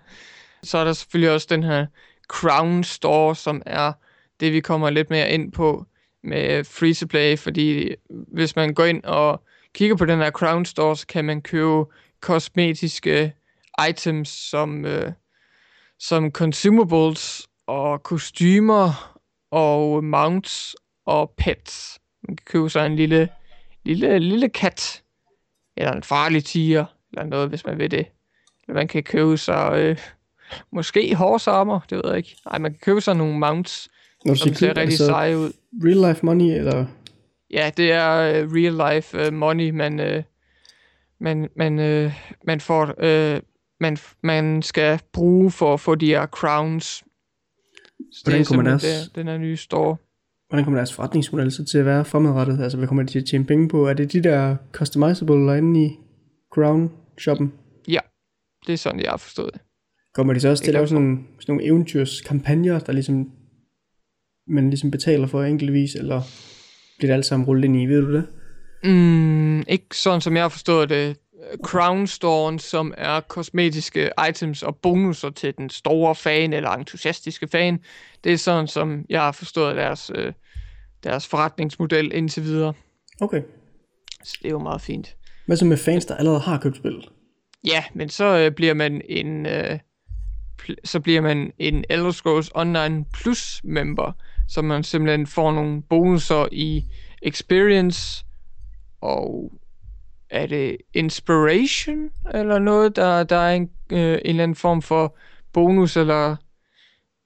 Så er der selvfølgelig også den her Crown Store, som er det, vi kommer lidt mere ind på med free to play, fordi hvis man går ind og kigger på den her Crown Store, så kan man købe kosmetiske items som, øh, som consumables og kostymer og mounts og pets. Man kan købe sig en lille, lille, lille kat, eller en farlig tiger, eller noget, hvis man vil det. Eller man kan købe sig, øh, måske hårsarmer, det ved jeg ikke. Nej, man kan købe sig nogle mounts, Når som ser rigtig altså seje ud. Real life money, eller? Ja, det er uh, real life uh, money, man, uh, man, man, uh, man får, uh, man, man skal bruge for at få de her crowns Hvordan kommer deres, det, den her nye store. Hvordan kommer deres forretningsmodel så til at være fremadrettet? Altså, hvad kommer de til at tjene penge på? Er det de der customizable inde i Crown-shoppen? Ja, det er sådan, jeg har forstået det. Kommer de så også til at lave sådan nogle, sådan nogle eventyrskampagner, der ligesom, man ligesom betaler for enkeltvis, eller bliver det alt sammen rullet ind i, ved du det? Mm, ikke sådan, som jeg har forstået det. Crown Store, som er kosmetiske items og bonusser til den store fan eller entusiastiske fan. Det er sådan, som jeg har forstået deres, øh, deres forretningsmodel indtil videre. Okay. Så det er jo meget fint. Hvad så med fans, der allerede har købt spillet? Ja, men så øh, bliver man en øh, så bliver man en Elder Scrolls Online Plus member, så man simpelthen får nogle bonusser i experience og er det inspiration eller noget der der er en, øh, en eller anden form for bonus eller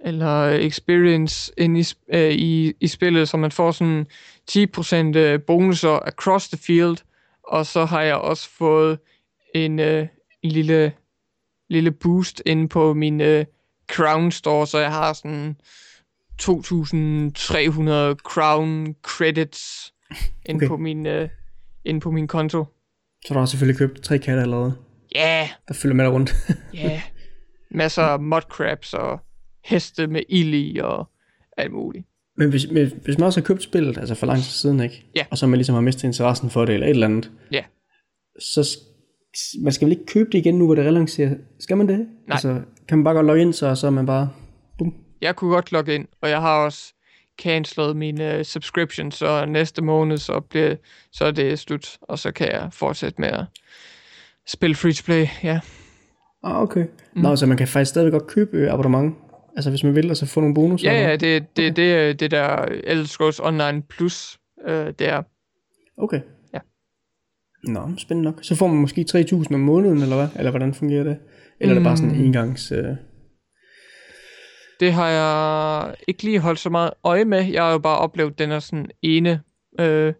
eller experience ind i, øh, i, i spillet, så man får sådan 10% øh, bonusser across the field, og så har jeg også fået en, øh, en lille, lille boost ind på min øh, Crown Store, så jeg har sådan 2.300 Crown credits ind, Okay. på min, øh, ind på min konto. Så du har selvfølgelig købt tre katte allerede, Ja, yeah, der følger med dig rundt. ja. Yeah. Masser af mudcrabs og heste med ild i og alt muligt. Men hvis, hvis, hvis man også har købt spillet, altså for lang tid siden, ikke? Ja. Og så man ligesom har mistet interessen for det, eller et eller andet, Ja. så s- man skal vel ikke købe det igen nu, hvor det relancerer? Skal man det? Nej. Altså, kan man bare godt logge ind, så, så er man bare... Bum. Jeg kunne godt logge ind, og jeg har også cancelet min uh, subscription, så næste måned, så, bliver, så er det slut, og så kan jeg fortsætte med at spille free-to-play, ja. Ah, okay. Mm. Nå, så man kan faktisk stadig godt købe øh, abonnement, altså hvis man vil, og så få nogle bonus. Ja, ja, det, det, det, er det der Elder Scrolls Online Plus, øh, det er. Okay. Ja. Nå, spændende nok. Så får man måske 3.000 om måneden, eller hvad? Eller hvordan fungerer det? Eller mm. er det bare sådan en engangs... Øh... Det har jeg ikke lige holdt så meget øje med. Jeg har jo bare oplevet den her sådan ene øh,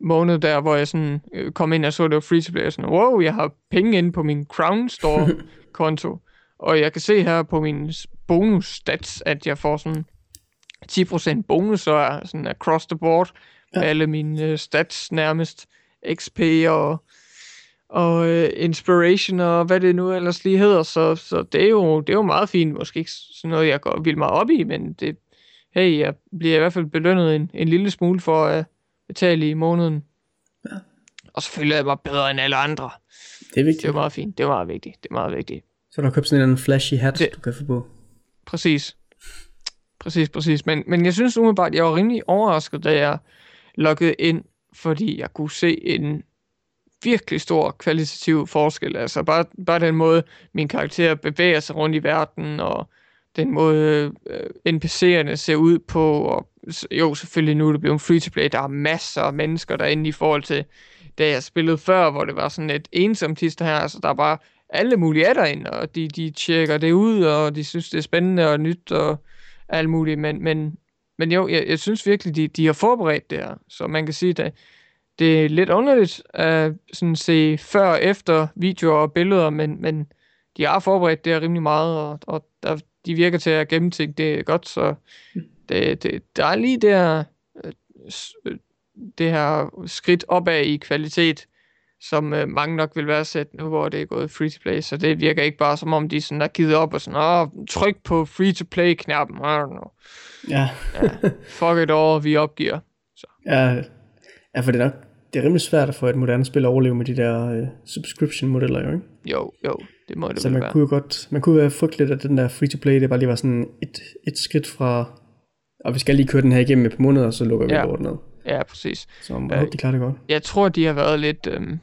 måned der, hvor jeg sådan øh, kom ind og så, det var free to play, og sådan, wow, jeg har penge inde på min Crown Store konto, og jeg kan se her på min bonus stats, at jeg får sådan 10% bonus, og sådan across the board. Ja. alle mine øh, stats nærmest, XP og og øh, inspiration og hvad det nu ellers lige hedder, så, så det, er jo, det er jo meget fint, måske ikke sådan noget, jeg går vildt meget op i, men det, hey, jeg bliver i hvert fald belønnet en, en lille smule for at betale i måneden. Ja. Og selvfølgelig er jeg bare bedre end alle andre. Det er vigtigt. Det er jo meget fint, det er meget vigtigt, det er meget vigtigt. Så du har købt sådan en flashy hat, Det- du kan få på. Præcis. Præcis, præcis. Men, men jeg synes umiddelbart, jeg var rimelig overrasket, da jeg loggede ind, fordi jeg kunne se en virkelig stor kvalitativ forskel. Altså bare, bare den måde, min karakter bevæger sig rundt i verden, og den måde øh, NPC'erne ser ud på, og jo, selvfølgelig nu er det blevet free-to-play, der er masser af mennesker derinde i forhold til, da jeg spillede før, hvor det var sådan et ensomt hister her, altså der er bare alle mulige er derinde, og de, de tjekker det ud, og de synes, det er spændende og nyt, og alt muligt, men, men, men jo, jeg, jeg synes virkelig, de, de har forberedt det her, så man kan sige, at det er lidt underligt at sådan se før og efter videoer og billeder, men, men de har forberedt det rimelig meget, og, og der, de virker til at gennemtænke det godt, så det, det, der er lige det her, øh, det her skridt opad i kvalitet, som øh, mange nok vil være sat nu, hvor det er gået free to play, så det virker ikke bare som om, de sådan har givet op og sådan, åh, tryk på free to play knappen, I don't know. Ja. fuck it all, vi opgiver. ja. Ja, for det er nok det er rimelig svært at få et moderne spil at overleve med de der øh, subscription-modeller, jo, ikke? Jo, jo, det må det Så man være. kunne jo godt, man kunne være frygteligt, at den der free-to-play, det bare lige var sådan et, et skridt fra, og vi skal lige køre den her igennem et par måneder, og så lukker vi Ja. ja. lortet ned. Ja, præcis. Så jeg Ja. håber, de klarer det godt. Jeg tror, de har været lidt... Øhm,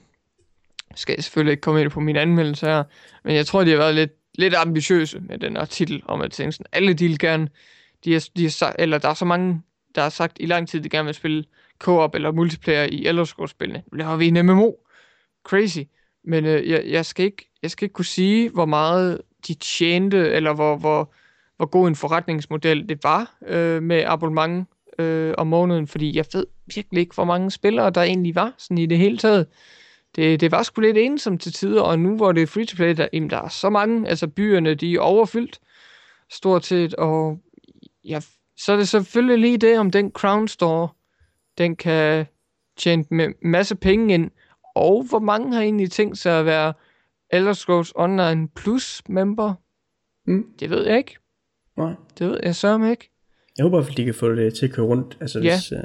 skal jeg selvfølgelig ikke komme ind på min anmeldelse her, men jeg tror, de har været lidt, lidt ambitiøse med den her titel, om at tænke sådan, alle de vil gerne, de har, de har eller der er så mange, der har sagt i lang tid, de gerne vil spille co-op eller multiplayer i Elder Scrolls-spillene. Nu laver vi en MMO. Crazy. Men øh, jeg, jeg, skal ikke, jeg skal ikke kunne sige, hvor meget de tjente, eller hvor, hvor, hvor god en forretningsmodel det var øh, med abonnement øh, om måneden, fordi jeg ved virkelig ikke, hvor mange spillere der egentlig var sådan i det hele taget. Det, det var sgu lidt ensomt til tider, og nu hvor det er free-to-play, der, jamen, der er så mange, altså byerne, de er overfyldt stort set, og ja, så er det selvfølgelig lige det, om den Crown Store, den kan tjene med masse penge ind, og hvor mange har egentlig tænkt sig at være Elder Scrolls Online Plus member? Mm. Det ved jeg ikke. Nej. Det ved jeg sørme ikke. Jeg håber, at de kan få det til at køre rundt. Altså, Ja. hvis, øh,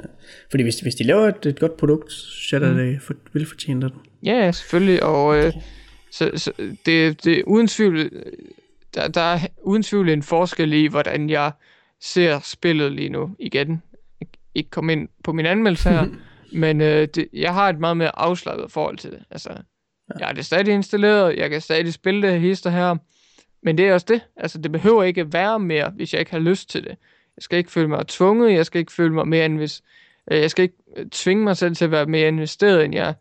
fordi hvis, hvis de laver et, et godt produkt, så er Mm. det for, velfortjent af dem. Ja, selvfølgelig, og øh, så, så det, det uden tvivl, der, der er uden tvivl en forskel i, hvordan jeg ser spillet lige nu igen. Ik- Ikke komme ind på min anmeldelse her, men øh, det, jeg har et meget mere afslappet forhold til det. Altså, Ja. Jeg har det stadig installeret, jeg kan stadig spille det hister her, men det er også det. Altså, det behøver ikke være mere, hvis jeg ikke har lyst til det. Jeg skal ikke føle mig tvunget, jeg skal ikke føle mig mere, end hvis... Øh, jeg skal ikke øh, tvinge mig selv til at være mere investeret, end jeg...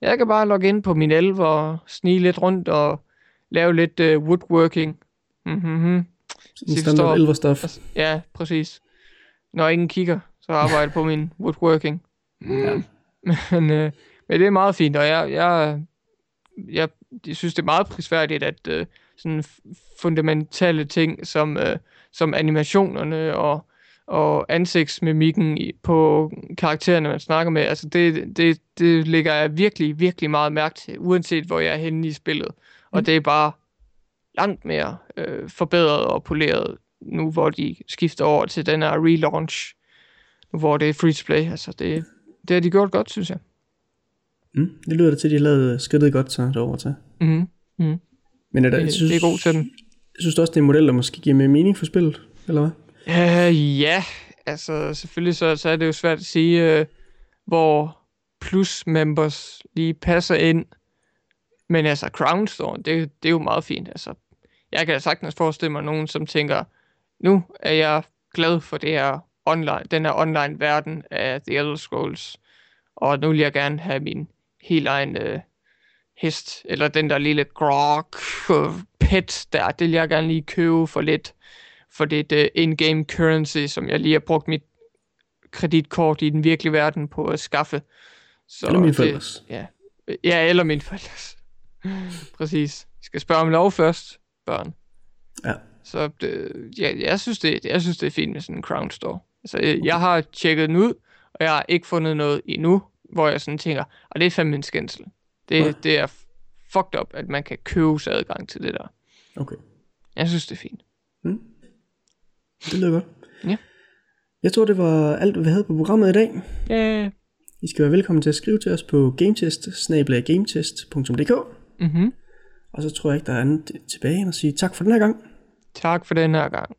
Jeg kan bare logge ind på min elver og snige lidt rundt og lave lidt uh, woodworking. Mm-hmm. Standard elver stuff. Ja, præcis. Når ingen kigger, så arbejder jeg på min woodworking. Ja. Men, øh, men det er meget fint, og jeg, jeg, jeg, jeg synes, det er meget prisværdigt, at øh, sådan fundamentale ting som, øh, som animationerne og, og ansigtsmimikken på karaktererne, man snakker med, altså det, det, det lægger jeg virkelig, virkelig meget mærke til, uanset hvor jeg er henne i spillet. Og mm. det er bare langt mere øh, forbedret og poleret, nu hvor de skifter over til den her relaunch, hvor det er free to play. Altså det, det har de gjort godt, synes jeg. Mm, det lyder det til, at de har lavet skridtet godt så derovre til. Mm, mm. Men er der, det, synes, det er god til dem. Synes også, det er en model, der måske giver mere mening for spillet, eller hvad? Uh, ja, altså selvfølgelig så, så er det jo svært at sige, uh, hvor plus members lige passer ind. Men altså Crown Store, det, det er jo meget fint. Altså, jeg kan sagtens forestille mig nogen, som tænker, nu er jeg glad for det her online, den her online verden af The Elder Scrolls, og nu vil jeg gerne have min helt egen uh, hest, eller den der lille grog uh, pet der, det vil jeg gerne lige købe for lidt, for det uh, in-game currency, som jeg lige har brugt mit kreditkort i den virkelige verden på at skaffe. Så eller min forældres. Ja. ja, eller min forældres. Præcis. Vi skal spørge om lov først, børn. Ja. Så det, ja, jeg, synes det, jeg synes, det er fint med sådan en Crown Store. Altså, jeg, jeg har tjekket den ud, og jeg har ikke fundet noget endnu, hvor jeg sådan tænker, og det er fandme en skændsel. Det, ja. det er fucked up, at man kan købe sig adgang til det der. Okay. Jeg synes, det er fint. Mm. Det lyder godt. Ja. Jeg tror, det var alt, hvad vi havde på programmet i dag. Ja. I skal være velkommen til at skrive til os på gametest mm-hmm. Og så tror jeg ikke, der er andet tilbage end at sige tak for den her gang. Tak for den her gang.